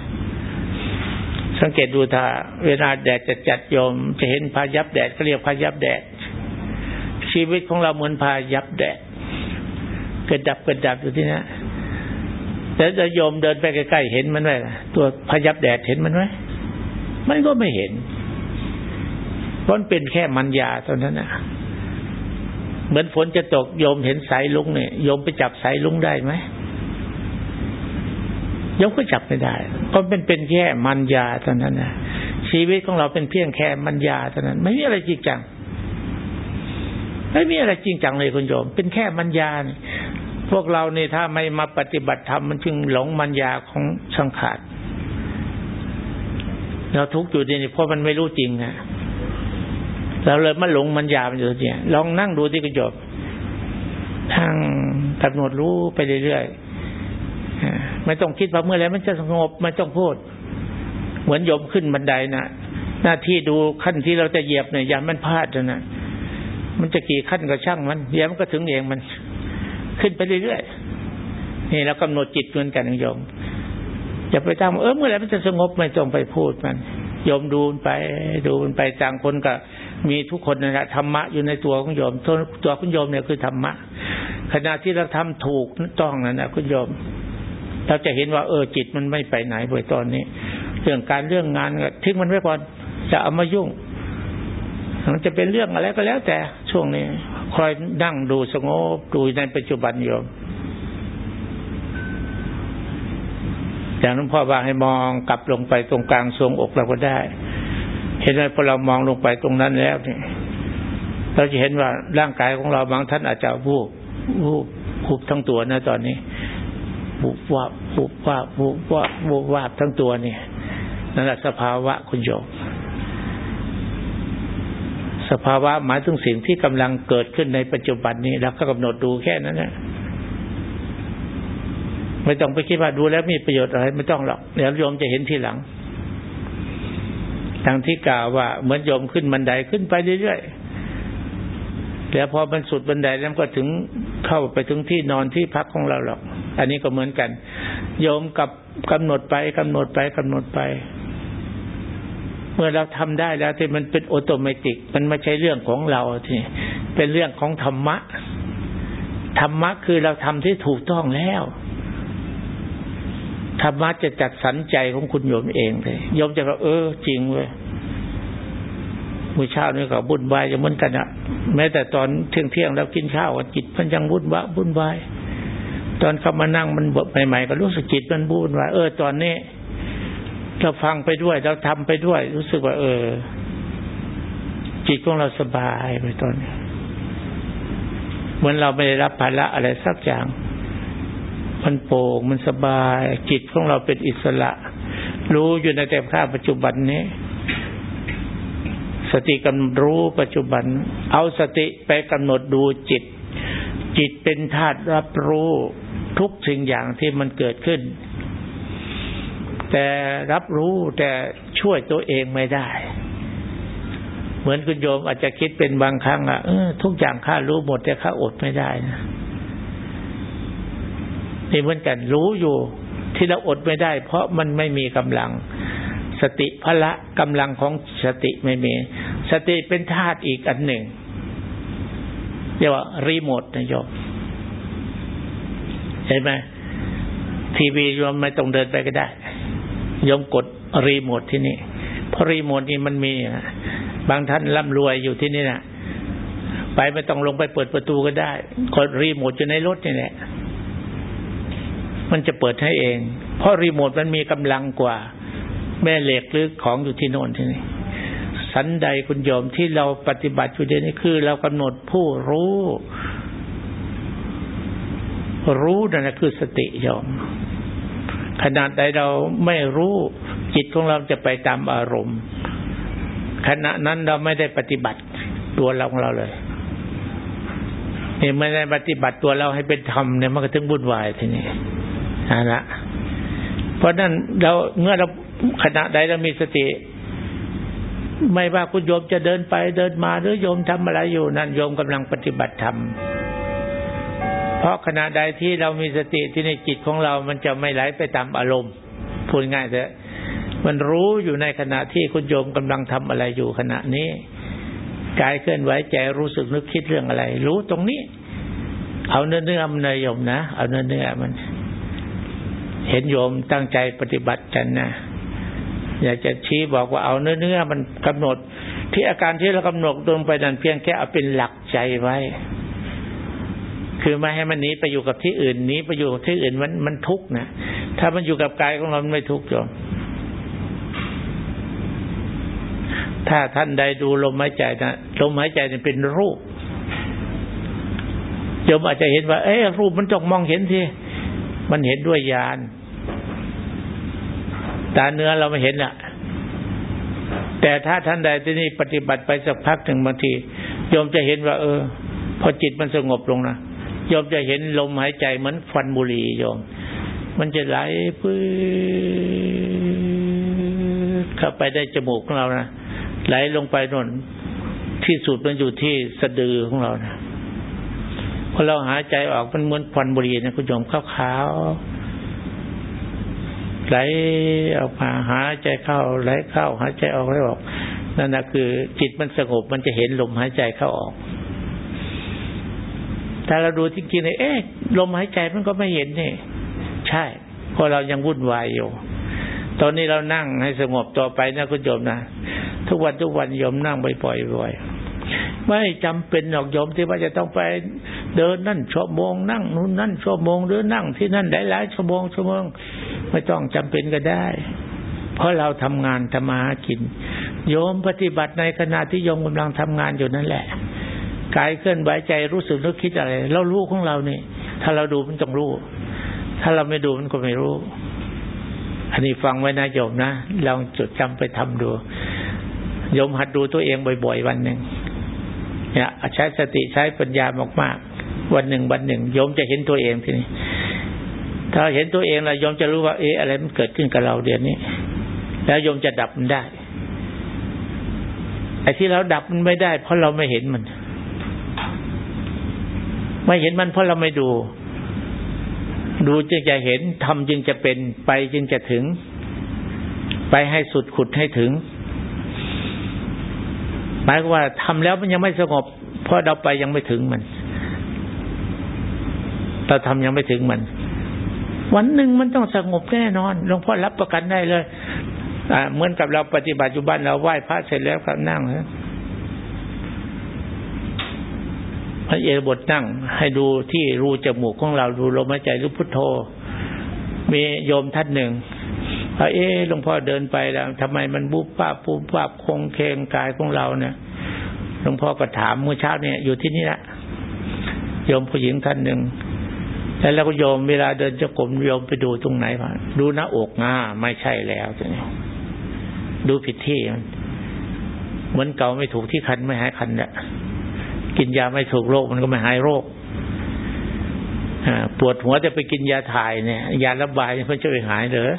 สังเกตดูถ้าเวลาแดดจะจัดโยม จะเห็นพายับแดดก็เรียกพายับแดด ชีวิตของเราเหมือนพายับแดดเกิดดับเกิดดับอยู่ที่นี้แต่จะโยมเดินไปใกล้ๆเห็นมันไหมตัวพายับแดดเห็นมันไหมมันก็ไม่เห็นเพราะมันเป็นแค่มันยาเท่านั้นนะเหมือนฝนจะตกโยมเห็นสายลุงเนี่ยโยมไปจับสายลุงได้ไหม ยกก็จับไม่ได้เพราะเป็นเป็นแค่มันยาเท่านั้นนะชีวิตของเราเป็นเพียงแค่มันยาเท่านั้น ไม่มีอะไรจริงจังไม่มีอะไรจริงจังเลยคุณโยม เป็นแค่มันยาพวกเราเนี่ยถ้าไม่มาปฏิบัติธรรมมันจึงหลงมันยาของสังขารเราทุกข์อยู่นี่เพราะมันไม่รู้จริงนะเราเลยมาหลงมันยามันอยู่เนี่ยลองนั่งดูที่กระจกทางกำหนดรู้ไปเรื่อยๆ ไม่ต้องคิดว่าเมื่อไรมันจะสงบไม่ต้องพูด เหมือนโยมขึ้นบันไดนะหน้าที่ดูขั้นที่เราจะเหยียบเนี่ยอย่ามันพลาดนะมันจะกี่ขั้นก็ช่างมันเดี๋ยวมันก็ถึงเองมัน ขึ้นไปเรื่อยๆนี่เรากำหนดจิตเหมือนกันโยมอย่าไปทำเออเมื่อไรมันจะสงบไม่ต้องไปพูดมันโยมดูไปดูมันไปต่างคนก็มีทุกคนนะธรรมะอยู่ในตัวของโยมตัวตัวคุณโยมเนี่ยคือธรรมะขณะที่เราทำถูกต้องนั่นนะคุณโยม เราจะเห็นว่าเออจิตมันไม่ไปไหนบ่อยตอนนี้ เรื่องการเรื่องงานก็ทิ้งมันไว้ก่อนจะเอามายุ่งมันจะเป็นเรื่องอะไรก็แล้วแต่ช่วงนี้ คอยนั่งดูสงบดูในปัจจุบันโยมอย่างนั้นพ่อว่าให้มองกลับลงไปตรงกลางทรงอกเราก็ได้ เห็นไหมพอเรามองลงไปตรงนั้นแล้วเนี่ยเราจะเห็นว่าร่างกายของเราบางท่านอาจจะวูบวูบวูบทั้งตัวนะตอนนี้ บุบวาบบุบวาบบุบวาบบุบวาบทั้งตัวนี่นั่นแหละสภาวะคุณโยมสภาวะหมายถึงสิ่งที่กำลังเกิดขึ้นในปัจจุบันนี้แล้วก็กำหนดดูแค่นั้นนะไม่ต้องไปคิดว่าดูแล้วมีประโยชน์อะไรไม่ต้องหรอกเดี๋ยวโยมจะเห็นทีหลังทางที่กล่าวว่าเหมือนโยมขึ้นบันไดขึ้นไปเรื่อยๆ แล้วพอมันสุดบันไดแล้วก็ถึงเข้าไปถึงที่นอนที่พักของเราหรอก อันนี้ก็เหมือนกัน โยมกับกำหนดไปกำหนดไปกำหนดไป เมื่อเราทำได้แล้วที่มันเป็นออโตเมติกมันไม่ใช่เรื่องของเราที่เป็นเรื่องของธรรมะธรรมะคือเราทำที่ถูกต้องแล้วธรรมะจะจัดสรรใจของคุณโยมเองเลยโยมจะบอกเออ จริงเว้ย มื้อเช้านี่ก็บุญวายจะเหมือนกันอะแม้แต่ตอนเที่ยงเที่ยงแล้วกินข้าวจิตมันยังบุญวะบุญวายตอนเข้ามานั่งมันบทใหม่ๆก็รู้สึกจิตมันบุญวายเออตอนนี้เราฟังไปด้วยเราทำไปด้วย รู้สึกว่า เออ จิตของเราสบายไปตอนนี้เหมือนเราไม่ได้รับภาระอะไรสักอย่าง มันโปร่งมันสบาย จิตของเราเป็นอิสระ รู้อยู่ในแต่ข้าปัจจุบันนี้ สติกำรู้ปัจจุบัน เอาสติไปกำหนดดูจิต จิตเป็นธาตุรับรู้ทุกสิ่งอย่างที่มันเกิดขึ้น แต่รับรู้แต่ช่วยตัวเองไม่ได้ เหมือนคุณโยมอาจจะคิดเป็นบางครั้งอะเออทุกอย่างข้ารู้หมดแต่ข้าอดไม่ได้นะนี่เหมือนกันรู้อยู่ที่เราอดไม่ได้ เพราะมันไม่มีกำลัง สติพละกำลังของสติไม่มี สติเป็นธาตุอีกอันหนึ่งเรียกว่ารีโมทนะโยมเห็นไหมทีวีโยมไม่ต้องเดินไปก็ได้โยมกดรีโมทที่นี่เพราะรีโมทนี่มันมีบางท่านร่ำรวยอยู่ที่นี่นะไปไม่ต้องลงไปเปิดประตูก็ได้กดรีโมทอยู่ในรถนี่แหละมันจะเปิดให้เอง เพราะรีโมทมันมีกำลังกว่า แม่เหล็กหรือของอยู่ที่โน่นที่นี่สันใดคุณโยมที่เราปฏิบัติอยู่เดี๋ยวนี้คือเรากำหนดผู้รู้ รู้นั่นแหละคือสติโยมขนาดใดเราไม่รู้จิตของเราจะไปตามอารมณ์ ขณะนั้นเราไม่ได้ปฏิบัติตัวเราของเราเลยเนี่ยไม่ได้ปฏิบัติตัวเราให้เป็นธรรมเนี่ยมันก็ถึงบุญวายทีนี้นั่นละเพราะนั้นเราเมื่อเรา ขณะใดเรามีสติ ไม่ว่าคุณโยมจะเดินไปเดินมาหรือโยมทำอะไรอยู่นั่นโยมกำลังปฏิบัติธรรมเพราะขณะใดที่เรามีสติที่ในจิตของเรา มันจะไม่ไหลไปตามอารมณ์พูดง่ายเถอะมันรู้อยู่ในขณะที่คุณโยมกำลังทำอะไรอยู่ขณะนี้กายเคลื่อนไหวใจรู้สึกนึกคิดเรื่องอะไร รู้ตรงนี้ เอาเนื้อเนื้อมันนโยมนะเอาเนื้อเนื้อมัน เห็นโยมตั้งใจปฏิบัติกันนะ อยากจะชี้บอกว่าเอาเนื้อเนื้อมันกำหนด ที่อาการที่เรากำหนดลงไปนั้นเพียงแค่เอาเป็นหลักใจไว้ คือไม่ให้มันหนีไปอยู่กับที่อื่นหนีไปอยู่ที่อื่นมันมันทุกข์นะถ้ามันอยู่กับกายของเราไม่ทุกข์โยมถ้าท่านใดดูลมหายใจนะลมหายใจเนี่ยเป็นรูปโยมอาจจะเห็นว่า เอ๊รูปมันจงมองเห็นทีมันเห็นด้วยญาณ ตาเนื้อเราไม่เห็นอะแต่ถ้าท่านใดที่นี่ปฏิบัติไปสักพักหนึ่งบางทีโยมจะเห็นว่า เออ พอจิตมันสงบลงนะโยมจะเห็นลมหายใจเหมือนฟันบุหรี่โยม มันจะไหลพื้เข้าไปได้จมูกของเรานะไหลลงไปนนที่สุดมันอยู่ที่สะดือของเรานะพอเราหายใจออกมันเหมือนควันบุหรี่นะคุณโยมขาวๆ ไหลออกมาหายใจเข้าไหลเข้าหายใจออกไหลออก นั่นนะคือ จิตมันสงบมันจะเห็นลมหายใจเข้าออกถ้าเราดูจริงๆเลยเอ๊ะลมหายใจมันก็ไม่เห็นนี่ใช่เพราะเรายังวุ่นวายอยู่ ตอนนี้เรานั่งให้สงบต่อไปนะคุณโยมนะทุกวันทุกวันโยมนั่งบ่อยๆบ่อยไม่จำเป็นหรอกโยมที่ว่าจะต้องไปเดินนั่นชั่วโมงนั่งนู่นนั่นชั่วโมงหรือนั่งที่นั่นหลายๆชั่วโมงชั่วโมง ไม่ต้องจำเป็นก็ได้ เพราะเราทำงานทำมาหากิน โยมปฏิบัติในขณะที่โยมกำลังทำงานอยู่นั่นแหละกายเคลื่อนไหวใจรู้สึกนึกคิดอะไร เรารู้ของเรานี่ถ้าเราดูมันต้องรู้ ถ้าเราไม่ดูมันก็ไม่รู้ อันนี้ฟังไว้นะโยมนะลองจดจำไปทำดูโยมหัดดูตัวเองบ่อย ๆ วันหนึ่งเนี่ยใช้สติใช้ปัญญามากๆวันหนึ่งวันหนึ่งโยมจะเห็นตัวเองทีนี้ ถ้าเห็นตัวเองแล้วโยมจะรู้ว่า เอ๊ะอะไรมันเกิดขึ้นกับเราเดี๋ยวนี้ แล้วโยมจะดับมันได้ไอ้ที่เราดับมันไม่ได้ เพราะเราไม่เห็นมัน ไม่เห็นมันเพราะเราไม่ดู ดูจึงจะเห็นทำจึงจะเป็นไปจึงจะถึง ไปให้สุดขุดให้ถึงหมายว่าทำแล้วมันยังไม่สงบ เพราะเราไปยังไม่ถึงมัน เราทำยังไม่ถึงมัน วันหนึ่งมันต้องสงบแน่นอนหลวงพ่อรับประกันได้เลยอ่าเหมือนกับเราปฏิบัติอยู่บ้านเราไหว้พระเสร็จแล้วก็นั่งนะพระเอบทนั่ง ให้ดูที่รูจมูกของเราดูลมหายใจรูพุทโธ มีโยมท่านหนึ่งพระเอหลวงพ่อเดินไปแล้วทำไมมันบุบป้าปุบป้าคงเคงกายของเราเนี่ยหลวงพ่อก็ถามเมื่อเช้าเนี่ยอยู่ที่นี่แหละโยมผู้หญิงท่านหนึ่ง แล้วเราก็โยมเวลาเดินจะกลมโยมไปดูตรงไหนวะดูหน้าอกง่าไม่ใช่แล้วจะเนี่ยดูผิดที่เหมือนเก่าไม่ถูกที่คันไม่หายคันเนี่ยกินยาไม่ถูกโรคมันก็ไม่หายโรคปวดหัวจะไปกินยาถ่ายเนี่ย ยาระบายมันจะไปหายเหรอ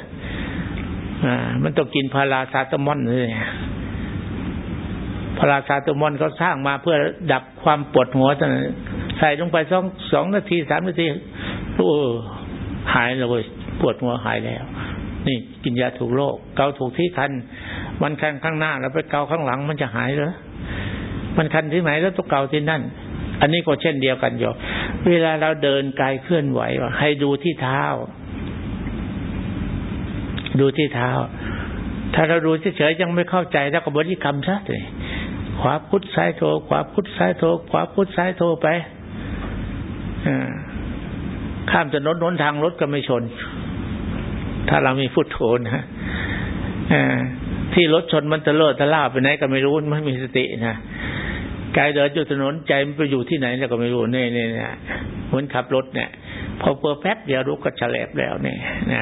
อมันต้องกินพาราซาตามอนเลยพาราซาตามอนเขาสร้างมาเพื่อดับความปวดหัวใส่ลงไปสองสองนาทีสามนาที โอ้หายแล้วเลยปวดหัวหายแล้ว นี่กินยาถูกโรคเกาถูกที่คัน มันคันข้างหน้า แล้วไปเกาข้างหลังมันจะหายเหรอมันคันที่ไหนแล้วต้องเกาที่นั่น อันนี้ก็เช่นเดียวกันโยเวลาเราเดินกายเคลื่อนไหวว่าให้ดูที่เท้า ดูที่เท้า ถ้าเราดูเฉยๆยังไม่เข้าใจแล้วก็บริกรรมซะเลยขวาพุทธซ้ายโทขวาพุทธซ้ายโทขวาพุทธซ้ายโทไปอ่า ข้ามถนนนนทางรถก็ไม่ชน ถ้าเรามีพุทโธนะที่รถชนมันตะเลิดตะล่าไปไหนก็ไม่รู้ไม่มีสตินะกายเดินอยู่ถนนใจมันไปอยู่ที่ไหนเราก็ไม่รู้เนี่ยเนี่ยเหมือนขับรถเนี่ย พอเปิดแป๊บเดียวรู้ก็ฉลบแล้วเนี่ยนะ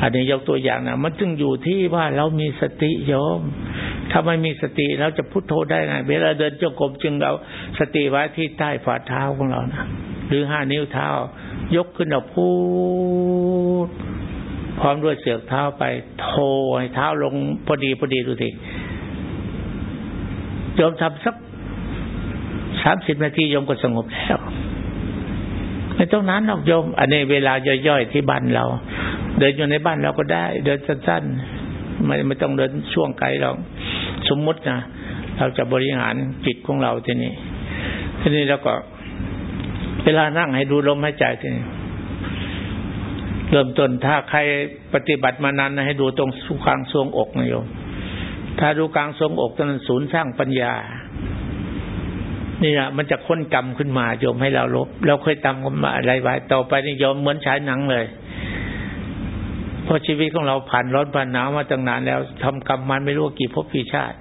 อันนี้ยกตัวอย่างนะมันจึงอยู่ที่ว่าเรามีสติโยมถ้าไม่มีสติเราจะพุโทโธได้ไงเวลาเดินจงกรมจึงเอาสติไว้ที่ใต้ฝ่าเท้าของเรานะหรือห้านิ้วเท้า ยกขึ้นเอาพูด พร้อมด้วยเสือกเท้าไป โทให้เท้าลงพอดีพอดีดูสิโยมทำสักสามสิบนาทีโยมก็สงบแล้วไม่ต้องนั้นหรอกโยม อันนี้เวลาย่อยๆที่บ้านเรา เดินอยู่ในบ้านเราก็ได้ เดินสั้นๆไม่ไม่ต้องเดินช่วงไกลหรอกสมมตินะเราจะบริหารจิตของเราทีนี้ทีนี้เราก็ เวลานั่งให้ดูลมหายใจทีนี้เริ่มต้นถ้าใครปฏิบัติมานานให้ดูตรงสุขางทรวงอกนะโยม ถ้าดูกลางทรวงอกตนั้นศูนย์สร้างปัญญา นี่นะมันจะค้นกรรมขึ้นมาโยมให้เราลบ เราเคยตำกันมาอะไรไว้ ต่อไปนี่โยมเหมือนฉายหนังเลยเพราะชีวิตของเราผ่านร้อนผ่านหนาวมาตั้งนานแล้วทำกรรมมันไม่รู้กี่ภพกี่ชาติ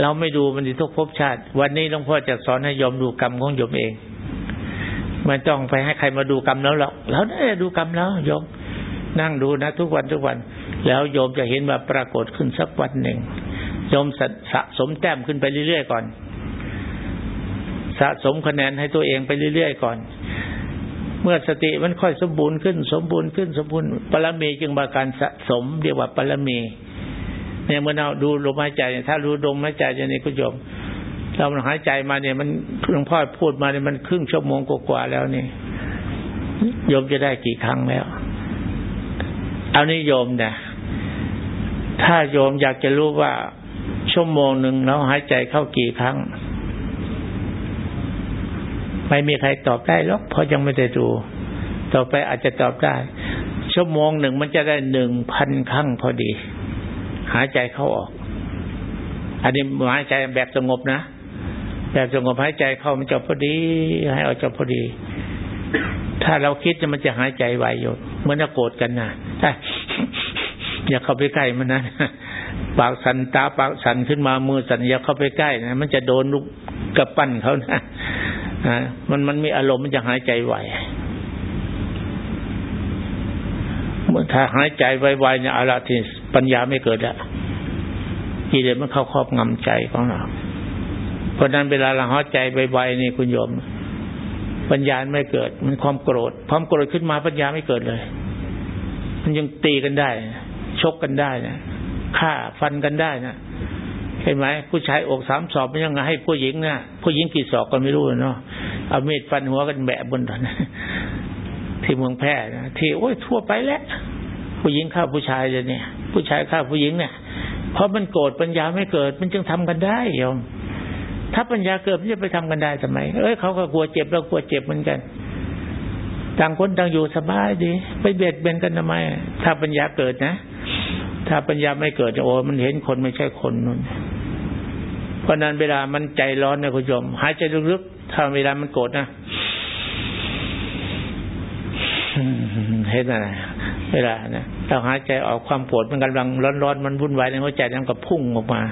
เราไม่ดูมันจะทุกภพชาติ วันนี้หลวงพ่อจะสอนให้โยมดูกรรมของโยมเอง ไม่ต้องไปให้ใครมาดูกรรมแล้วหรอกเราได้ดูกรรมแล้วโยม นั่งดูนะทุกวันทุกวัน แล้วโยมจะเห็นว่าปรากฏขึ้นสักวันหนึ่งโยมสะสมแต้มขึ้นไปเรื่อยๆก่อน สะสมคะแนนให้ตัวเองไปเรื่อยๆก่อน เมื่อสติมันค่อยสมบูรณ์ขึ้น สมบูรณ์ขึ้นสมบูรณ์ปรมีจึงมาการสะสมเรียกว่าปรมีเนี่ยเมื่อเราดูลมหายใจถ้ารู้ลมหายใจจะนี่คุณโยม เรามันหายใจมาเนี่ย มันหลวงพ่อพูดมาเนี่ยมันครึ่งชั่วโมงกว่าแล้วนี่โยมจะได้กี่ครั้งแล้ว เอานี่โยมนะถ้าโยมอยากจะรู้ว่าชั่วโมงหนึ่งเราหายใจเข้ากี่ครั้ง ไม่มีใครตอบได้หรอกเพราะยังไม่ได้ดู ต่อไปอาจจะตอบได้ ชั่วโมงหนึ่งมันจะได้หนึ่งพันครั้งพอดี หายใจเข้าออกอันนี้หายใจแบบสงบนะ แบบสงบหายใจเข้ามันจะพอดี ให้ออกจะพอดี ถ้าเราคิดมันจะหายใจไวอยู่เหมือนจะโกรธกันนะอย่าเข้าไปใกล้มันนะปากสันตาปากสันขึ้นมามือสันอย่าเข้าไปใกล้นะมันจะโดนลูกกระปั้นเขานะมันมันมีอารมณ์มันจะหายใจไวเมื่อถ้าหายใจไวๆเนี่ยอาราทิปัญญาไม่เกิดอะกิเลสมันเข้าครอบงำใจของเรา ราะนั้นเวลาเราหายใจไวๆนี่คุณโยม ปัญญาไม่เกิด มันความโกรธความโกรธขึ้นมาปัญญาไม่เกิดเลย มันยังตีกันได้ ชกกันได้นะฆ่าฟันกันได้นะเห็นไหมผู้ชายอกสามศอกมันยังไงให้ผู้หญิงนะผู้หญิงกี่ศอกก็ไม่รู้เนาะเอามีดฟันหัวกันแบะบนถนนที่เมืองแพร่นะที่โอ้ยทั่วไปแล้วผู้หญิงฆ่าผู้ชายเลยเนี่ย ผู้ชายฆ่าผู้หญิงเนี่ยเพราะมันโกรธปัญญาไม่เกิด มันจึงทำกันได้โยม ถ้าปัญญาเกิดมันจะไปทำกันได้ทำไมเอ้ยเขาก็กลัวเจ็บเรากลัวเจ็บเหมือนกันต่างคนต่างอยู่สบายดี ไปเบียดเบียนกันทำไม ถ้าปัญญาเกิดนะ ถ้าปัญญาไม่เกิดโอ้มันเห็นคนไม่ใช่คนนู่นเพราะนั้นเวลามันใจร้อนนะคุณโยมหายใจลึกๆถ้าเวลามันโกรธนะเห็นอะไรเวลานะเราหายใจออกความโกรธมันกำลังร้อนๆมันวุ่นวายในหัวใจนั้นก็พุ่งออกมา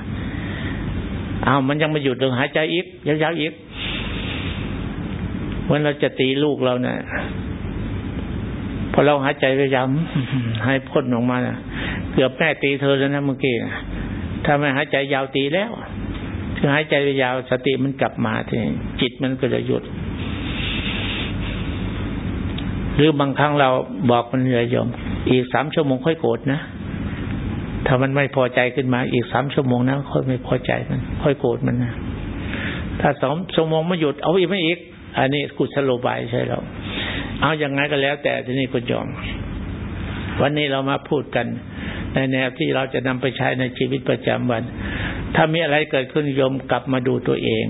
อ้าวมันยังไม่หยุดเลยหายใจอีกยาวๆอีกวันเราจะตีลูกเราเนะี่ยพอเราหายใจพยายามให้พ่นออกมานะเกือบแม่ตีเธอแล้วนะเมื่อกี้ถ้าไม่หายใจยาวตีแล้วคือหายใจยาวสติมันกลับมาทีจิตมันก็จะหยุด หรือบางครั้งเราบอกมันเลยยม อีกสามชั่วโมงค่อยโกรธนะ ถ้ามันไม่พอใจขึ้นมาอีกสามชั่วโมงนะค่อยไม่พอใจมัน ค่อยโกรธมันนะถ้าสองชั่วโมงไม่หยุดเอาอีกไม่อีก อันนี้กุศโลบายใช่เราเอาอย่างไงก็แล้ว แต่ที่นี่คุณยอม วันนี้เรามาพูดกัน ในแนวที่เราจะนำไปใช้ในชีวิตประจำวัน ถ้ามีอะไรเกิดขึ้นโยมกลับมาดูตัวเอง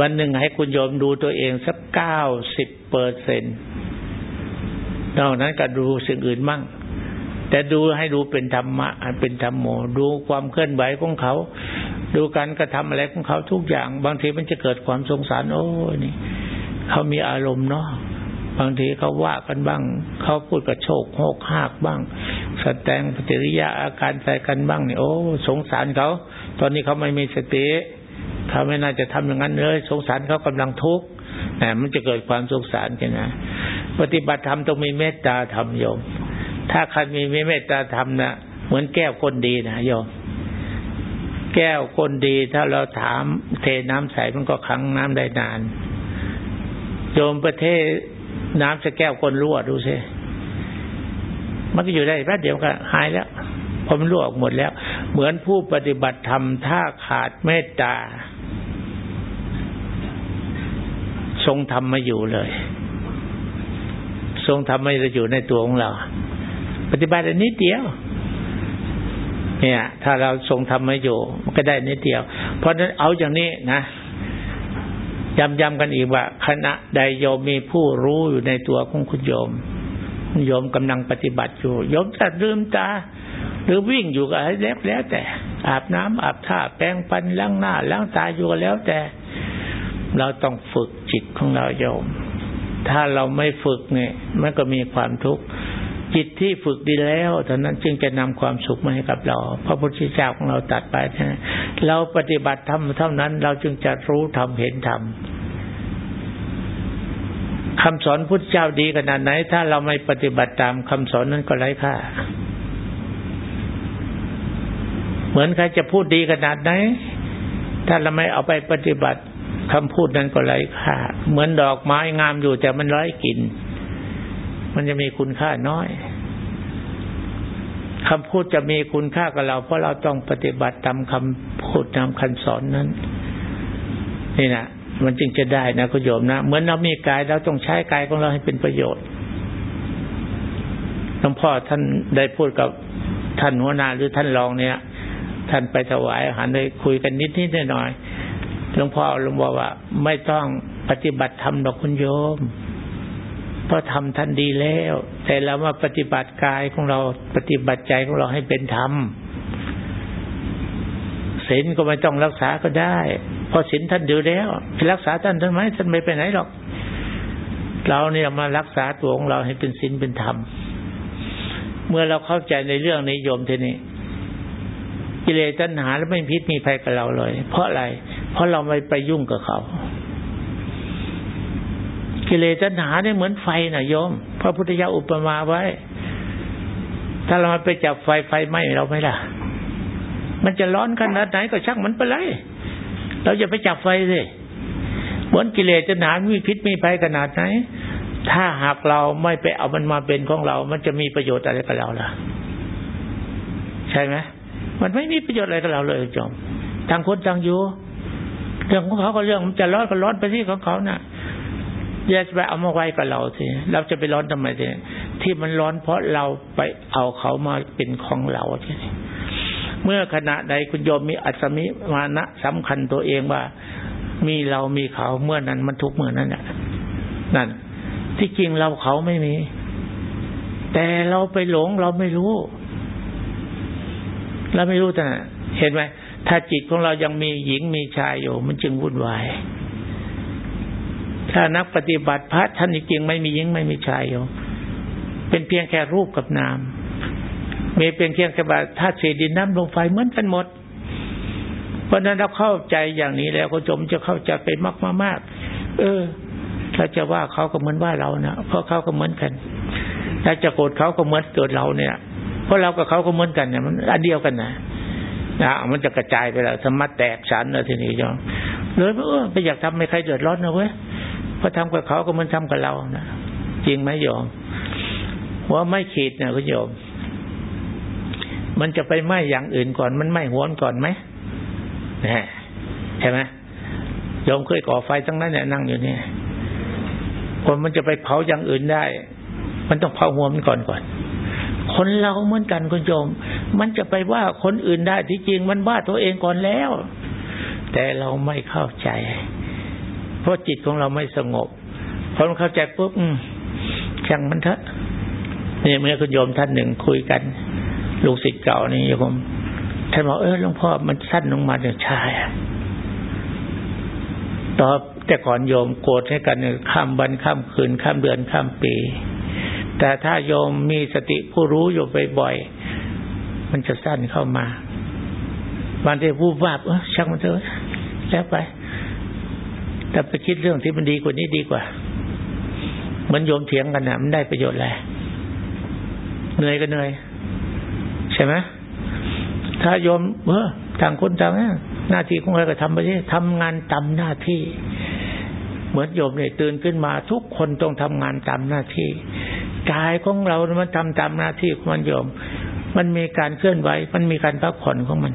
วันหนึ่งให้คุณโยมดูตัวเองสักเก้าสิบเปอร์เซ็นต์นอกนั้นก็ดูสิ่งอื่นมั่ง แต่ดูให้ดูเป็นธรรมะเป็นธรรมโม ดูความเคลื่อนไหวของเขา ดูการกระทำอะไรของเขาทุกอย่าง บางทีมันจะเกิดความสงสารโอ้นี่เขามีอารมณ์เนาะบางทีเขาว่ากันบ้าง เขาพูดกระโชกโหกหากบ้าง แสดงปฏิริยาอาการใส่กันบ้างเนี่ยโอ้สงสารเขา ตอนนี้เขาไม่มีสติเขาไม่น่าจะทำอย่างนั้นเลย สงสารเขากำลังทุกข์แต่มันจะเกิดความสงสารกันนะ ปฏิบัติธรรมต้องมีเมตตาธรรมโยม ถ้าใครมีเมตตาธรรมนะเหมือนแก้วคนดีนะโยมแก้วคนดีถ้าเราถามเทน้ำใสมันก็ขังน้ำได้นาน โยมประเทศน้ำจะแก้วคนรั่วดูสิมันก็อยู่ได้แป๊บเดียวก็หายแล้วพอมันรั่วออกหมดแล้ว เหมือนผู้ปฏิบัติธรรมถ้าขาดเมตตา ทรงธรรมมาอยู่เลย ทรงทำให้เราอยู่ในตัวของเรา ปฏิบัตินิดเดียว เนี่ย ถ้าเราทรงทำให้อยู่ก็ได้นิดเดียว เพราะนั้นเอาอย่างนี้นะย้ำๆกันอีกว่า ขณะใดโยมมีผู้รู้อยู่ในตัวของคุณโยมโยมกำลังปฏิบัติอยู่โยมจะลืมตา หรือวิ่งอยู่ก็ให้แล้วแล้วแต่ อาบน้ำอาบท่าแปรงฟันล้างหน้าล้างตาอยู่ก็แล้วแต่ เราต้องฝึกจิตของเราโยม ถ้าเราไม่ฝึกเนี่ยมันก็มีความทุกข์ จิตที่ฝึกดีแล้วเท่านั้นจึงจะนำความสุขมาให้กับเรา พระพุทธเจ้าของเราตัดไปนะเราปฏิบัติธรรมเท่านั้น เราจึงจะรู้ธรรมเห็นธรรมคำสอนพุทธเจ้าดีขนาดไหน ถ้าเราไม่ปฏิบัติตามคำสอนนั้นก็ไร้ค่า เหมือนใครจะพูดดีขนาดไหน ถ้าเราไม่เอาไปปฏิบัติคำพูดนั้นก็ไร้ค่า เหมือนดอกไม้งามอยู่แต่มันไร้กลิ่น มันจะมีคุณค่าน้อยคำพูดจะมีคุณค่ากับเรา เพราะเราต้องปฏิบัติตามคำพูดตามคันสอนนั้น นี่นะมันจึงจะได้นะคุณโยมนะเหมือนเรามีกายเราต้องใช้กายของเราให้เป็นประโยชน์หลวงพ่อท่านได้พูดกับท่านหัวหน้าหรือท่านรองเนี่ย ท่านไปถวายอาหารได้คุยกันนิดนิดหน่อยหลวงพ่อหลวงบอกว่า ไม่ต้องปฏิบัติธรรมดอกคุณโยม ราะทำท่านดีแล้ว แต่เรามาปฏิบัติกายของเราปฏิบัติใจของเราให้เป็นธรรมศีลก็ไม่ต้องรักษาก็ได้ เพราะศีลท่านอยู่แล้วไปรักษาท่านทำไมท่านไม่ไปไหนหรอก เราเนี่ยมารักษาตัวของเราให้เป็นศีลเป็นธรรม เมื่อเราเข้าใจในเรื่องนี้โยมทีนี้กิเลสตัณหาแล้วไม่พิษมีภัยกับเราเลย เพราะอะไร เพราะเราไม่ไปยุ่งกับเขา กิเลสตัณหาเนี่ยเหมือนไฟนะโยม พระพุทธเจ้าอุปมาไว้ ถ้าเราไปจับไฟไฟไหม้เราไหมล่ะ มันจะร้อนขนาดไหนก็ช่างมันไปเลย เราจะไปจับไฟสิเหมือนกิเลสตัณหามีพิษมีภัยขนาดไหน ถ้าหากเราไม่ไปเอามันมาเป็นของเรา มันจะมีประโยชน์อะไรกับเราล่ะ ใช่ไหมมันไม่มีประโยชน์อะไรกับเราเลยจอมต่างคนต่างอยู่เรื่องของเขาก็เรื่องมันจะร้อนก็ร้อนไปที่ของเขานะ่ะ อย่าไปเอามาไว้กับเราสิเราจะไปร้อนทำไมสิที่มันร้อนเพราะเราไปเอาเขามาเป็นของเราทีเมื่อขณะใดคุณโยมมีอัศมิมานะสำคัญตัวเองว่า มีเรามีเขาเมื่อนั้นมันทุกเมื่อนั้นน่ะนั่น ที่จริงเราเขาไม่มี แต่เราไปหลงเราไม่รู้เราไม่รู้แต่เห็นไหมถ้าจิตของเรายังมีหญิงมีชายอยู่ มันจึงวุ่นวาย ถ้านักปฏิบัติพระท่านจริงไม่มีหญิงไม่มีชายอยู่เป็นเพียงแค่รูปกับนามมีเป็นเพียงแค่ว่าธาตุสีดินน้ำลมไฟเหมือนกันหมด เพราะนั้นเราเข้าใจอย่างนี้แล้วก็จมจะเข้าใจไปมากมากเออ ถ้าจะว่าเขาก็เหมือนว่าเรานะเพราะเขาก็เหมือนกัน ถ้าจะโกรธเขาก็เหมือนเกิดเราเนี่ย เพราะเรากับเขาก็เหมือนกันเนี่ยมันอันเดียวกันนะนะมันจะกระจายไปแล้วสมัติแตกฉันเลยทีนี้ยอมเลยเออไปอยากทำให้ใครเดือดร้อนนะเว้ย เพราทำกับเขาก็เหมือนทำกับเรานะจริงไหมโยมว่าไม่ขีดนะคุณโยม มันจะไปไหม้อย่างอื่นก่อน มันไหม้หัวนก่อนไหมใช่ไหมโยมเคยก่อไฟตั้งนั้นเนี่ยนั่งอยู่เนี่ยคนมันจะไปเผาอย่างอื่นได้ มันต้องเผาหัวมันก่อนก่อน คนเราเหมือนกันคุณโยม มันจะไปว่าคนอื่นได้ที่จริงมันว่าตัวเองก่อนแล้ว แต่เราไม่เข้าใจ เพราะจิตของเราไม่สงบพอเราเข้าใจปุ๊บช่างมันเถอะนี่เมื่อคุณโยมท่านหนึ่งคุยกัน ลูกศิษย์เก่านี่ผมท่านบอกเออหลวงพ่อมันสั้นลงมาเดี๋ยวชายตอบแต่ก่อนโยมโกรธให้กันข้ามวันข้ามคืนข้ามเดือนข้ามปี แต่ถ้าโยมมีสติผู้รู้อยู่บ่อยๆมันจะสั้นเข้ามาวันที่ผู้วาบเออช่างมันเถอะแล้วไป แต่ไปคิดเรื่องที่มันดีกว่านี้ดีกว่าเหมือนโยมเถียงกันนะมันได้ประโยชน์แหละเหนื่อยก็เหนื่อยใช่ไหมถ้าโยมเออต่างคนต่างหน้าที่ของใครก็ทำไปที่ทำงานตามหน้าที่ เหมือนโยมเนี่ยตื่นขึ้นมา ทุกคนต้องทำงานตามหน้าที่กายของเรา มันทำตามหน้าที่ของมันโยม มันมีการเคลื่อนไหวมันมีการพักผ่อนของมัน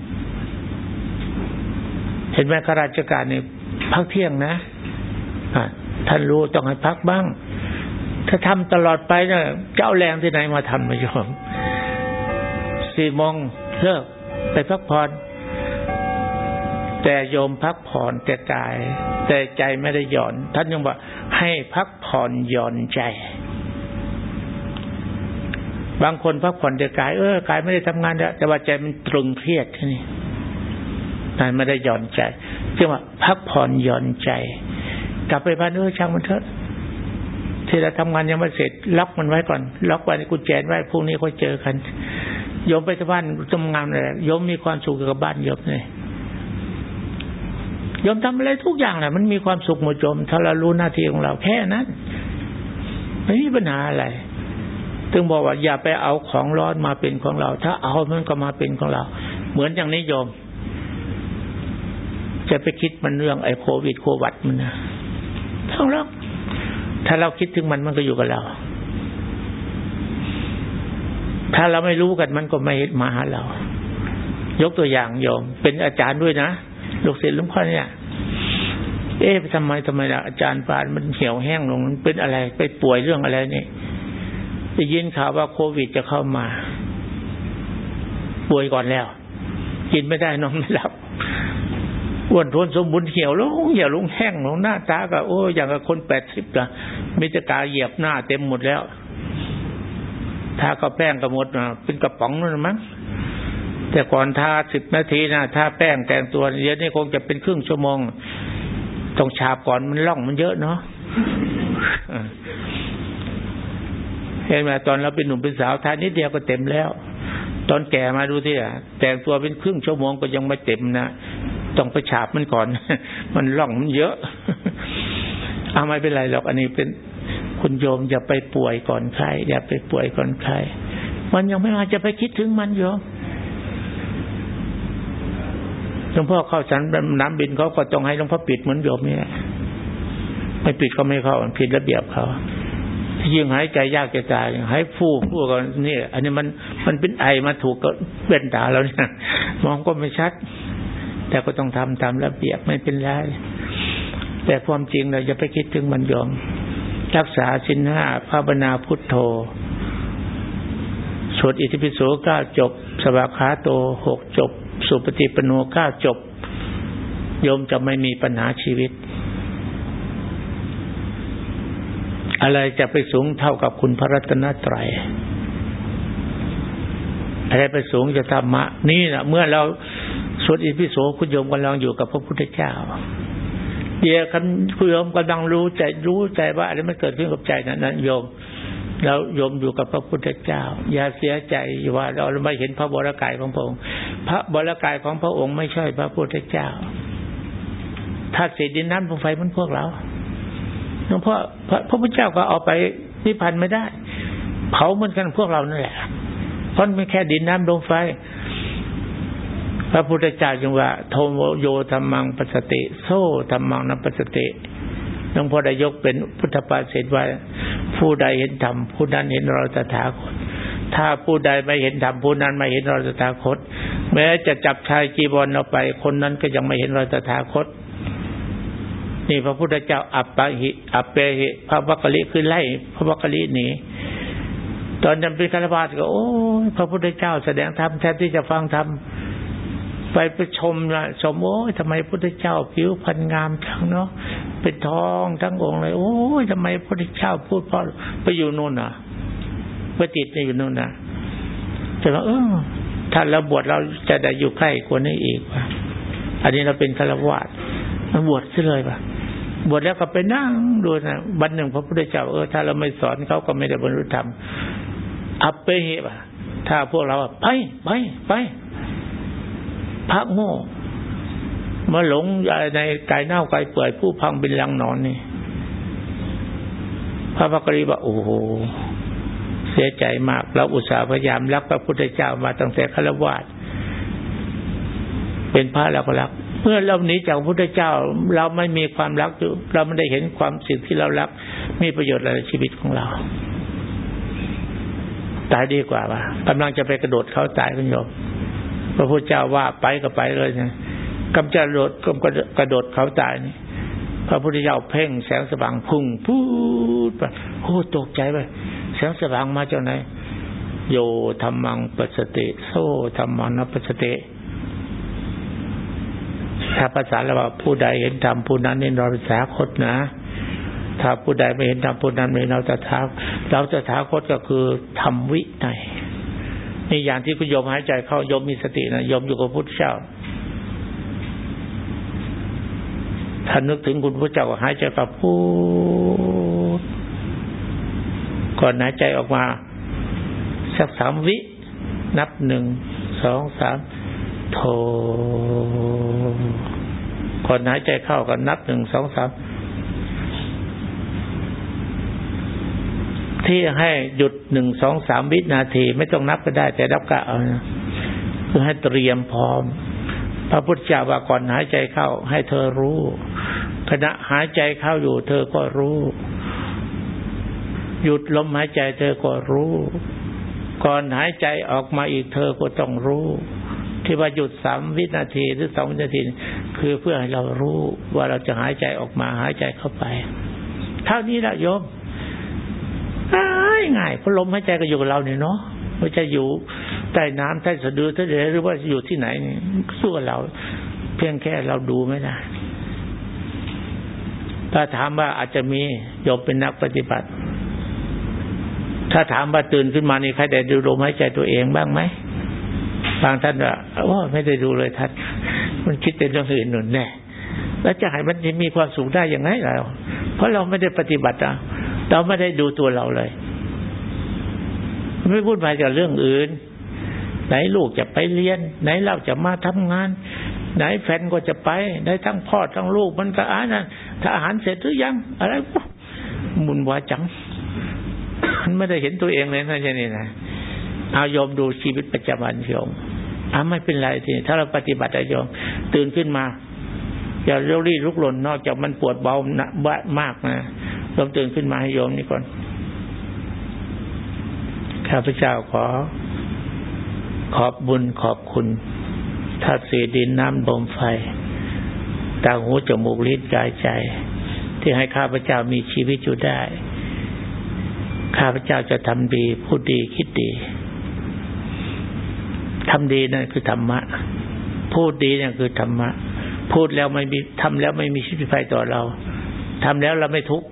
เห็นไหมข้าราชการเนี่ย พักเที่ยงนะท่านรู้ต้องให้พักบ้าง ถ้าทำตลอดไปเนี่ยเจ้าแรงที่ไหนมาทำมาโยมสี่โมงเลิกไปพักผ่อนแต่โยมพักผ่อนแต่กาย แต่ใจไม่ได้หย่อน ท่านยังบอกให้พักผ่อนหย่อนใจ บางคนพักผ่อนแต่กาย เออกายไม่ได้ทำงานแล้วแต่ว่าใจมันตรึงเครียดที่นี่นั่นไม่ได้หย่อนใจ จึงว่าพักผ่อนหย่อนใจ กลับไปบ้านเออช่างมันเถอะที่เราทำงานยังไม่เสร็จล็อกมันไว้ก่อนล็อกไว้กุญแจไว้พรุ่งนี้ค่อยเจอกันโยมไปที่บ้านทำงานอะไรโยมมีความสุขกับบ้านโยมเลยโยมทำอะไรทุกอย่างแหละมันมีความสุขหมดโยมถ้าเรารู้หน้าที่ของเราแค่นั้นไม่มีปัญหาอะไรถึงบอกว่าอย่าไปเอาของร้อนมาเป็นของเรา ถ้าเอามันก็มาเป็นของเรา เหมือนอย่างนี้โยม จะไปคิดมันเรื่องไอ้โควิดโควัดมันนะท่าแล้วถ้าเราคิดถึงมันมันก็อยู่กับเรา ถ้าเราไม่รู้กันมันก็ไม่มาหาเรา ยกตัวอย่างโยม เป็นอาจารย์ด้วยนะลูกศิษย์ลวงพ่อเนี่ย เอ๊ะทำไมทำไมล่ะอาจารย์ปานมันเหี่ยวแห้งลงมันเป็นอะไรไปป่วยเรื่องอะไรนี่ได้ยินข่าวว่าโควิดจะเข้ามา ป่วยก่อนแล้ว กินไม่ได้นอนไม่หลับ อ้วนทวนสมบูรณ์เหี่ยวลงเหี่ยวลงแห้งลงหน้าตาก็โอ้อย่างกับคนแปดสิบละมีแต่กาเหยียบหน้าเต็มหมดแล้วทาก็แป้งก็หมดนะเป็นกระป๋องนั่นมั้งแต่ก่อนทาสิบนาทีนะทาแป้งแต่งตัวเดี๋ยวนี้คงจะเป็นครึ่งชั่วโมงต้องฉาบก่อนมันล่องมันเยอะเนาะเห็นไหมตอนเราเป็นหนุ่มเป็นสาวทานิดเดียวก็เต็มแล้ว ตอนแก่มาดูที่อะแต่งตัวเป็นครึ่งชั่วโมงก็ยังไม่เต็มนะ ต้องไปฉาบมันก่อน มันล่องมันเยอะเอาไม่เป็นไรหรอก อันนี้เป็นคุณโยมอย่าไปป่วยก่อนใครอย่าไปป่วยก่อนใครมันยังไม่มาจะไปคิดถึงมันโยมหลวงพ่อเข้าฉันน้ำบินเขาก็ต้องให้หลวงพ่อปิดเหมือนโยมเนี่ยไม่ปิดก็ไม่เข้าผิดระเบียบเขายิ่งหายใจยากจะตายหายฟูฟูกันนี่อันนี้มันมันเป็นไอมาถูกก็เบ็นตาแล้วเนี่ยมองก็ไม่ชัด แต่ก็ต้องทำตามระเบียบไม่เป็นไรแต่ความจริงเราจะไปคิดถึงมันยอม รักษาสินห้าภาวนาพุทโธสวดอิติปิโสเก้าจบ สวากขาโตหกจบ สุปฏิปโนเก้าจบโยมจะไม่มีปัญหาชีวิต อะไรจะไปสูงเท่ากับคุณพระรัตนตรัยอะไรไปสูงจะธรรมะ นี่นะเมื่อเรา สวดอิพิโสคุณโยมกำลังอยู่กับพระพุทธเจ้าเดี๋ยวคุณโยมกำลังรู้ใจรู้ใจว่าอะไรมันเกิดขึ้นกับใจนั้นนั้นโยมเราโยมอยู่กับพระพุทธเจ้า อย่าเสียใจว่าเราไม่เห็นพระบรกายของพระองค์ พระบรกายของพระองค์ไม่ใช่พระพุทธเจ้าถ้าเศษดินน้ำลมไฟมันพวกเราหลวงพ่อพระพระพุทธเจ้าก็เอาไปนิพพานไม่ได้ เผาเหมือนกันพวกเรานั่นแหละเพราะมันแค่ดินน้ำลมไฟ พระพุทธเจ้าจึงว่าโทโยธรรมังปัสติ โซธรรมังนัปัสติหลวงพ่อได้ยกเป็นพุทธภาษิตว่า ผู้ใดเห็นธรรมผู้นั้นเห็นเราตถาคต ถ้าผู้ใดไม่เห็นธรรมผู้นั้นไม่เห็นเราตถาคต แม้จะจับชายจีบอลเอาไป คนนั้นก็ยังไม่เห็นเราตถาคต นี่พระพุทธเจ้าอัปปะหิอัปเปหิพระวักกะลิคือไล่พระวักกะลิหนีตอนนั้นเป็นฆรวาสก็โอ้พระพุทธเจ้าแสดงธรรมแทนที่จะฟังธรรม ไปไปชมละชมโอ้ยทำไมพระพุทธเจ้าผิวพรรณงามจังเนาะเป็นทองทั้งองค์เลย โอ้ยทำไมพระพุทธเจ้าพูดเพราะไปอยู่นู่นน่ะไปติดอยู่นู่นน่ะจะว่าเออถ้าเราบวชเราจะได้อยู่ใกล้กว่านี้อีกว่ะอันนี้เราเป็นฆราวาสมันบวชซะเลยว่ะบวชแล้วก็ไปนั่งดูนะบันหนึ่งพระพุทธเจ้าเออถ้าเราไม่สอนเขาก็ไม่ได้บรรลุธรรมอัปเปหว่ะถ้าพวกเราไปไปไป พระโง่มาหลงในกายเน่ากายเปื่อยผู้พังเป็นลังนอนนี่ พระพักรีบอกโอ้โหเสียใจมาก เราอุตส่าห์พยายามรักพระพุทธเจ้ามาตั้งแต่ฆราวาสเป็นพระเราก็รัก เมื่อเราหนีจากพระพุทธเจ้า เราไม่มีความรักเราไม่ได้เห็นความสิ่งที่เรารัก มีประโยชน์อะไรในชีวิตของเรา ตายดีกว่าว่ากำลังจะไปกระโดดเขาตายคุณโยม พระพุทธเจ้าว่าไปก็ไปเลยนะกำจัดโดดกำกระโดดเขาตายนี่พระพุทธเจ้าเพ่งแสงสว่างพุ่งพูดไปโอ้ตกใจไปแสงสว่างมาจากไหนโยธรรมังปัสติ โซธรรมังนปัสติถ้าภาษาเราว่าผู้ใดเห็นธรรมผู้นั้นนี่เราสาคตนะ ถ้าผู้ใดไม่เห็นธรรมผู้นั้นไม่เราจะท้าเราจะท้าคตก็คือธรรมวิไน นี่อย่างที่คุณโยมหายใจเข้าโยมมีสตินะโยมอยู่กับพุทธเจ้าถ้านึกถึงคุณพระเจ้าหายใจกับพูดก่อนหายใจออกมา สักสามวิ นับหนึ่งสองสามโทก่อนหายใจเข้าก็นับหนึ่งสองสาม ที่ให้หยุดหนึ่งสองสามวินาที ไม่ต้องนับก็ได้ แต่รับกะเอาเพื่อให้เตรียมพร้อม พระพุทธเจ้าว่าก่อนหายใจเข้า ให้เธอรู้ ขณะหายใจเข้าอยู่ เธอก็รู้ หยุดลมหายใจ เธอก็รู้ ก่อนหายใจออกมาอีกเธอก็ต้องรู้ ที่ว่าหยุดสามวินาทีหรือสองวินาที คือเพื่อให้เรารู้ว่าเราจะหายใจออกมาหายใจเข้าไป เท่านี้ละโยม ง่ายง่ายเพราะลมหายใจก็อยู่กับเราเนี่ยเนาะไม่จะอยู่ใต้น้ำใต้สะดือใต้หรือว่าอยู่ที่ไหนนี่สู้กับเรา เพียงแค่เราดูไม่ได้ถ้าถามว่าอาจจะมีโยมเป็นนักปฏิบัติ ถ้าถามว่าตื่นขึ้นมานี่ใครได้ดูลมหายใจตัวเองบ้างไหมบางท่านว่าว่าไม่ได้ดูเลยท่านมันคิดเป็นเรื่องอื่นหนุนแน่แล้วจะให้มันมีความสุขได้ยังไงเราเพราะเราไม่ได้ปฏิบัติอะเราไม่ได้ดูตัวเราเลย ไม่พูดไปกับเรื่องอื่น ไหนลูกจะไปเรียน ไหนเราจะมาทำงาน ไหนแฟนก็จะไปไหนทั้งพ่อทั้งลูกมันก็อ่านนะถ้าอาหารเสร็จหรือยัง อะไรมุนวาจังมันไม่ได้เห็นตัวเองเลยนะใช่ไหมนะเอายอมดูชีวิตประจำวันโยมอ่าไม่เป็นไรทีถ้าเราปฏิบัติโยมตื่นขึ้นมาอย่าเรีรีลุกหล่นนอกจากมันปวดเบาหนักบ้ามากนะลมตื่นขึ้นมาให้โยมนี่ก่อน ข้าพเจ้าขอ ขอบบุญขอบคุณธาตุสีดินน้ำลมไฟตาหูจมูกลิ้นกายใจ ที่ให้ข้าพเจ้ามีชีวิตอยู่ได้ ข้าพเจ้าจะทำดี พูดดีคิดดีทำดีนั่นคือธรรมะ พูดดีนั่นคือธรรมะ พูดแล้วไม่มีทำแล้วไม่มีชีวิตภัยต่อเราทำแล้วเราไม่ทุกข์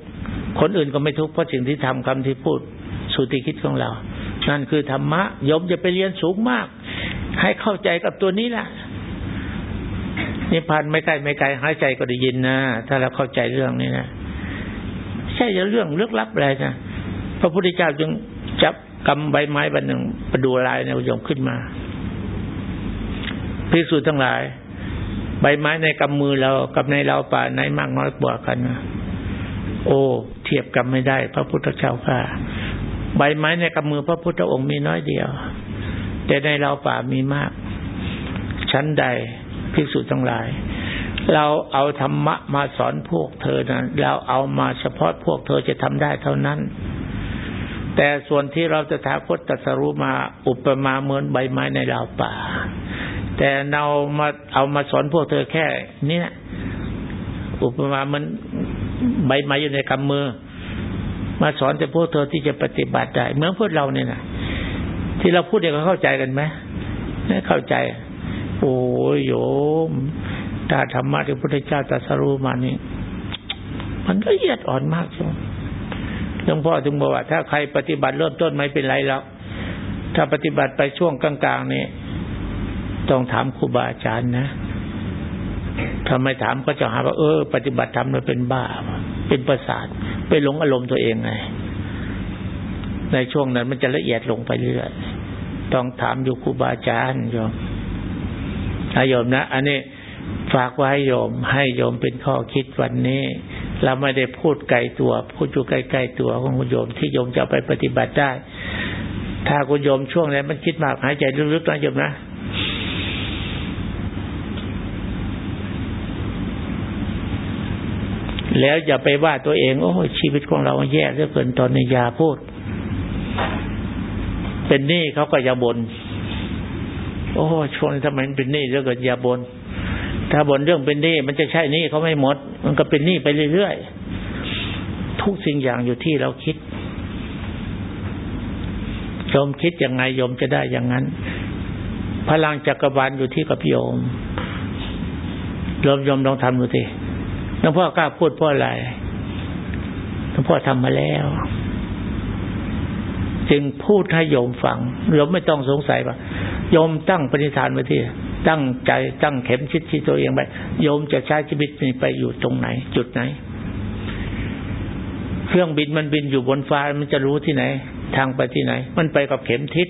คนอื่นก็ไม่ทุกข์เพราะสิ่งที่ทำคำที่พูดสุติคิดของเรา นั่นคือธรรมะยมจะไปเรียนสูงมาก ให้เข้าใจกับตัวนี้แหละนิพพานไม่ไกลไม่ไกลหายใจก็ได้ยินนะถ้าเราเข้าใจเรื่องนี้นะใช่จะเรื่องลึกลับอะไรนะพระพุทธเจ้าจึงจับกำใบไม้ใบหนึ่งประดูลายในยมขึ้นมาพิสูจน์ทั้งหลาย ใบไม้ในกำมือเรากับในเราป่าไหนมากน้อยกว่ากันนะโอ้ เทียบกันไม่ได้ พระพุทธเจ้าค่ะ ใบไม้ในกำมือพระพุทธองค์มีน้อยเดียว แต่ในเราป่ามีมาก ชั้นใดภิกษุทั้งหลาย เราเอาธรรมะมาสอนพวกเธอนะเราเอามาเฉพาะพวกเธอจะทำได้เท่านั้น แต่ส่วนที่เราจะถาคตตัสรู้มาอุปมาเหมือนใบไม้ในเราป่า แต่เรามาเอามาสอนพวกเธอแค่นี้อุปมามันใบไม้อยู่ในกำมือ มาสอนแต่พวกเธอที่จะปฏิบัติได้เหมือนพวกเราเนี่ยนะที่เราพูดเด็กเข้าใจกันไหมไม่เข้าใจ โอ้ยโยมถ้าธรรมะที่พระพุทธเจ้าตรัสรู้มานี่มันละเอียดอ่อนมากจังหลวงพ่อถึงบอกว่า ถ้าใครปฏิบัติเริ่มต้นไม่เป็นไรแล้ว ถ้าปฏิบัติไปช่วงกลางๆนี่ต้องถามครูบาอาจารย์นะถ้าไม่ถามก็จะหาว่าเออ ปฏิบัติธรรมมันเป็นบ้า เป็นประสาท ไปหลงอารมณ์ตัวเองไง ในช่วงนั้นมันจะละเอียดลงไปเรื่อยต้องถามอยู่ครูบาอาจารย์โยมโยมนะ อันนี้ฝากไว้โยม ให้โยมเป็นข้อคิดวันนี้ เราไม่ได้พูดไกลตัว พูดอยู่ใกล้ๆตัวของคุณโยมที่โยมจะไปปฏิบัติได้ ถ้าคุณโยมช่วงนี้นมันคิดมากหายใจลึกๆนะโยมนะ แล้วอย่าไปว่าตัวเอง โอ้ชีวิตของเราแย่เหลือเกินตอนนี้ยาพูด เป็นหนี้เขาก็อย่าบน่นโอ้ช่วงนี้ทำไมเป็นหนี้เหลือเกินอย่าบน่นถ้าบ่นเรื่องเป็นหนี้มันจะใช่หนี้เขาไม่หมด มันก็เป็นหนี้ไปเรื่อยๆทุกสิ่งอย่างอยู่ที่เราคิดโยมคิดยังไงโยมจะได้อย่างนั้น พลังจักรวาลอยู่ที่กับโยมโยมโยมลองทำดูสิ ลวงพ่อกล้าพูดเพราะอะไรหลวงพ่อทำมาแล้ว จึงพูดให้โยมฟังโยมไม่ต้องสงสัยว่าโยมตั้งปณิธานไว้ที่ตั้งใจตั้งเข็มชิดที่ตัวเองไปโยมจะใช้ชีวิตนี้ไปอยู่ตรงไหน จุดไหน เครื่องบินมันบินอยู่บนฟ้ามันจะรู้ที่ไหน ทางไปที่ไหน มันไปกับเข็มทิศ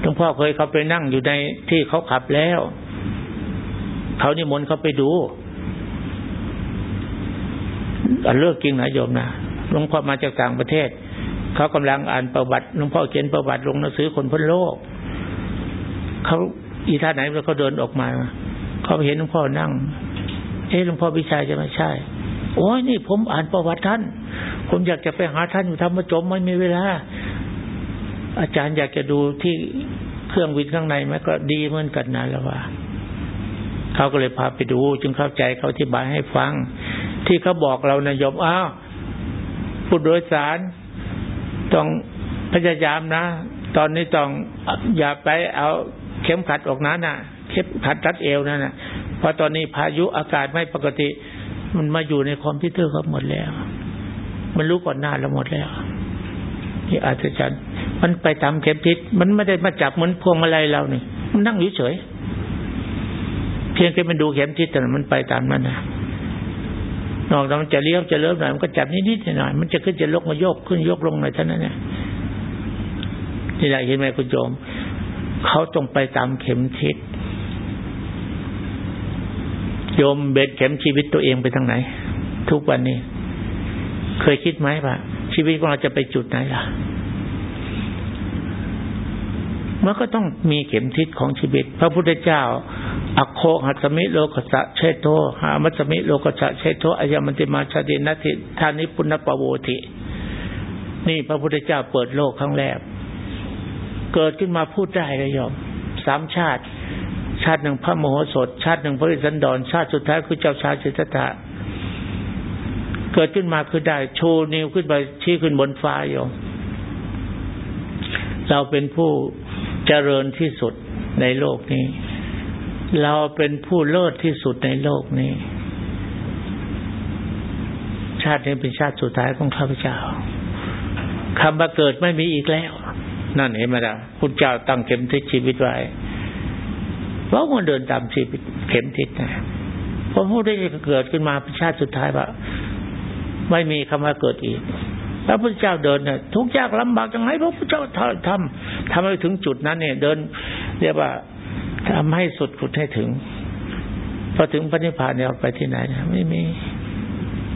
หลวงพ่อเคยเขาไปนั่งอยู่ในที่เขาขับแล้ว เขานิมนต์เขาไปดู เลิกจริงนะโยมนะหลวงพ่อมาจากต่างประเทศเขากำลังอ่านประวัติหลวงพ่อเขียนประวัติลงหนังสือคนพ้นโลกเขาอีท่าไหนแล้วเขาเดินออกมาเขาเห็นหลวงพ่อนั่ง เอ๊ะหลวงพ่อพิชัยจะไม่ใช่โอ้ยนี่ผมอ่านประวัติท่าน ผมอยากจะไปหาท่านอยู่ทำมจมไม่มีเวลา อาจารย์อยากจะดูที่เครื่องวินข้างในไหมก็ดีเหมือนกันนะแล้วว่าเขาก็เลยพาไปดู จึงเข้าใจเขาอธิบายให้ฟัง ที่เขาบอกเรานะยมอ้าวผู้โดยสาร ต้องพยายามนะ ตอนนี้ต้องอย่าไปเอาเข็มขัดออกนั้นนะเข็มขัดรัดเอวนั่นนะเพราะตอนนี้พายุอากาศไม่ปกติ มันมาอยู่ในคอมพิวเตอร์เขาหมดแล้ว มันรู้ก่อนหน้าเราหมดแล้วนี่อาจารย์มันไปตามเข็มทิศมันไม่ได้มาจับเหมือนพวงมาลัยเรานี่มันนั่งอยู่เฉยเพียงแค่มันดูเข็มทิศแต่มันไปตามนั้นนะ นอกจากมันจะเลี้ยวจะเลิฟหน่อยมันก็จับนิดๆหน่อยมันจะขึ้นจะลกมาโยกขึ้นยกลงหน่อยเท่านั้นเนี่ยนี่แหละเห็นไหมคุณโยมเขาต้องไปตามเข็มทิศโยมเบ็ดเข็มชีวิตตัวเองไปทางไหน ทุกวันนี้ เคยคิดไหมว่าชีวิตของเราจะไปจุดไหนล่ะมันก็ต้องมีเข็มทิศของชีวิต พระพุทธเจ้า อโคหัสมิโลกสะเชโตหามัสมิโลกสะเชโตอายมันติมาชาดินัติทานิปุณปโวติ นี่พระพุทธเจ้าเปิดโลกครั้งแรก เกิดขึ้นมาพูดได้เลยยอมสามชาติ ชาติหนึ่งพระโมโหสถ ชาติหนึ่งพระอิสันดร ชาติสุดท้ายคือเจ้าชายสิทธัตถะเกิดขึ้นมาคือได้โชว์นิ้วขึ้นไปชี้ขึ้นบนฟ้าโยมเราเป็นผู้เจริญที่สุดในโลกนี้ เราเป็นผู้เลิศที่สุดในโลกนี้ ชาตินี้เป็นชาติสุดท้ายของข้าพเจ้าคำว่าเกิดไม่มีอีกแล้ว นั่นเห็นไหมล่ะพุทธเจ้าตั้งเข็มทิศชีวิตไว้เพราะมันเดินตามชีวิตเข็มทิศนะพอพูดได้เกิดขึ้นมาเป็นชาติสุดท้ายว่าไม่มีคำว่าเกิดอีกพระพุทธเจ้าเดินเนี่ยทุกยากลำบากยังไงพระพุทธเจ้าทำทำให้ถึงจุดนั้นเนี่ย เดิน เรียกว่า ทำให้สุดขุดให้ถึงพอถึงพระนิพพานเนี่ยไปที่ไหน ไม่มี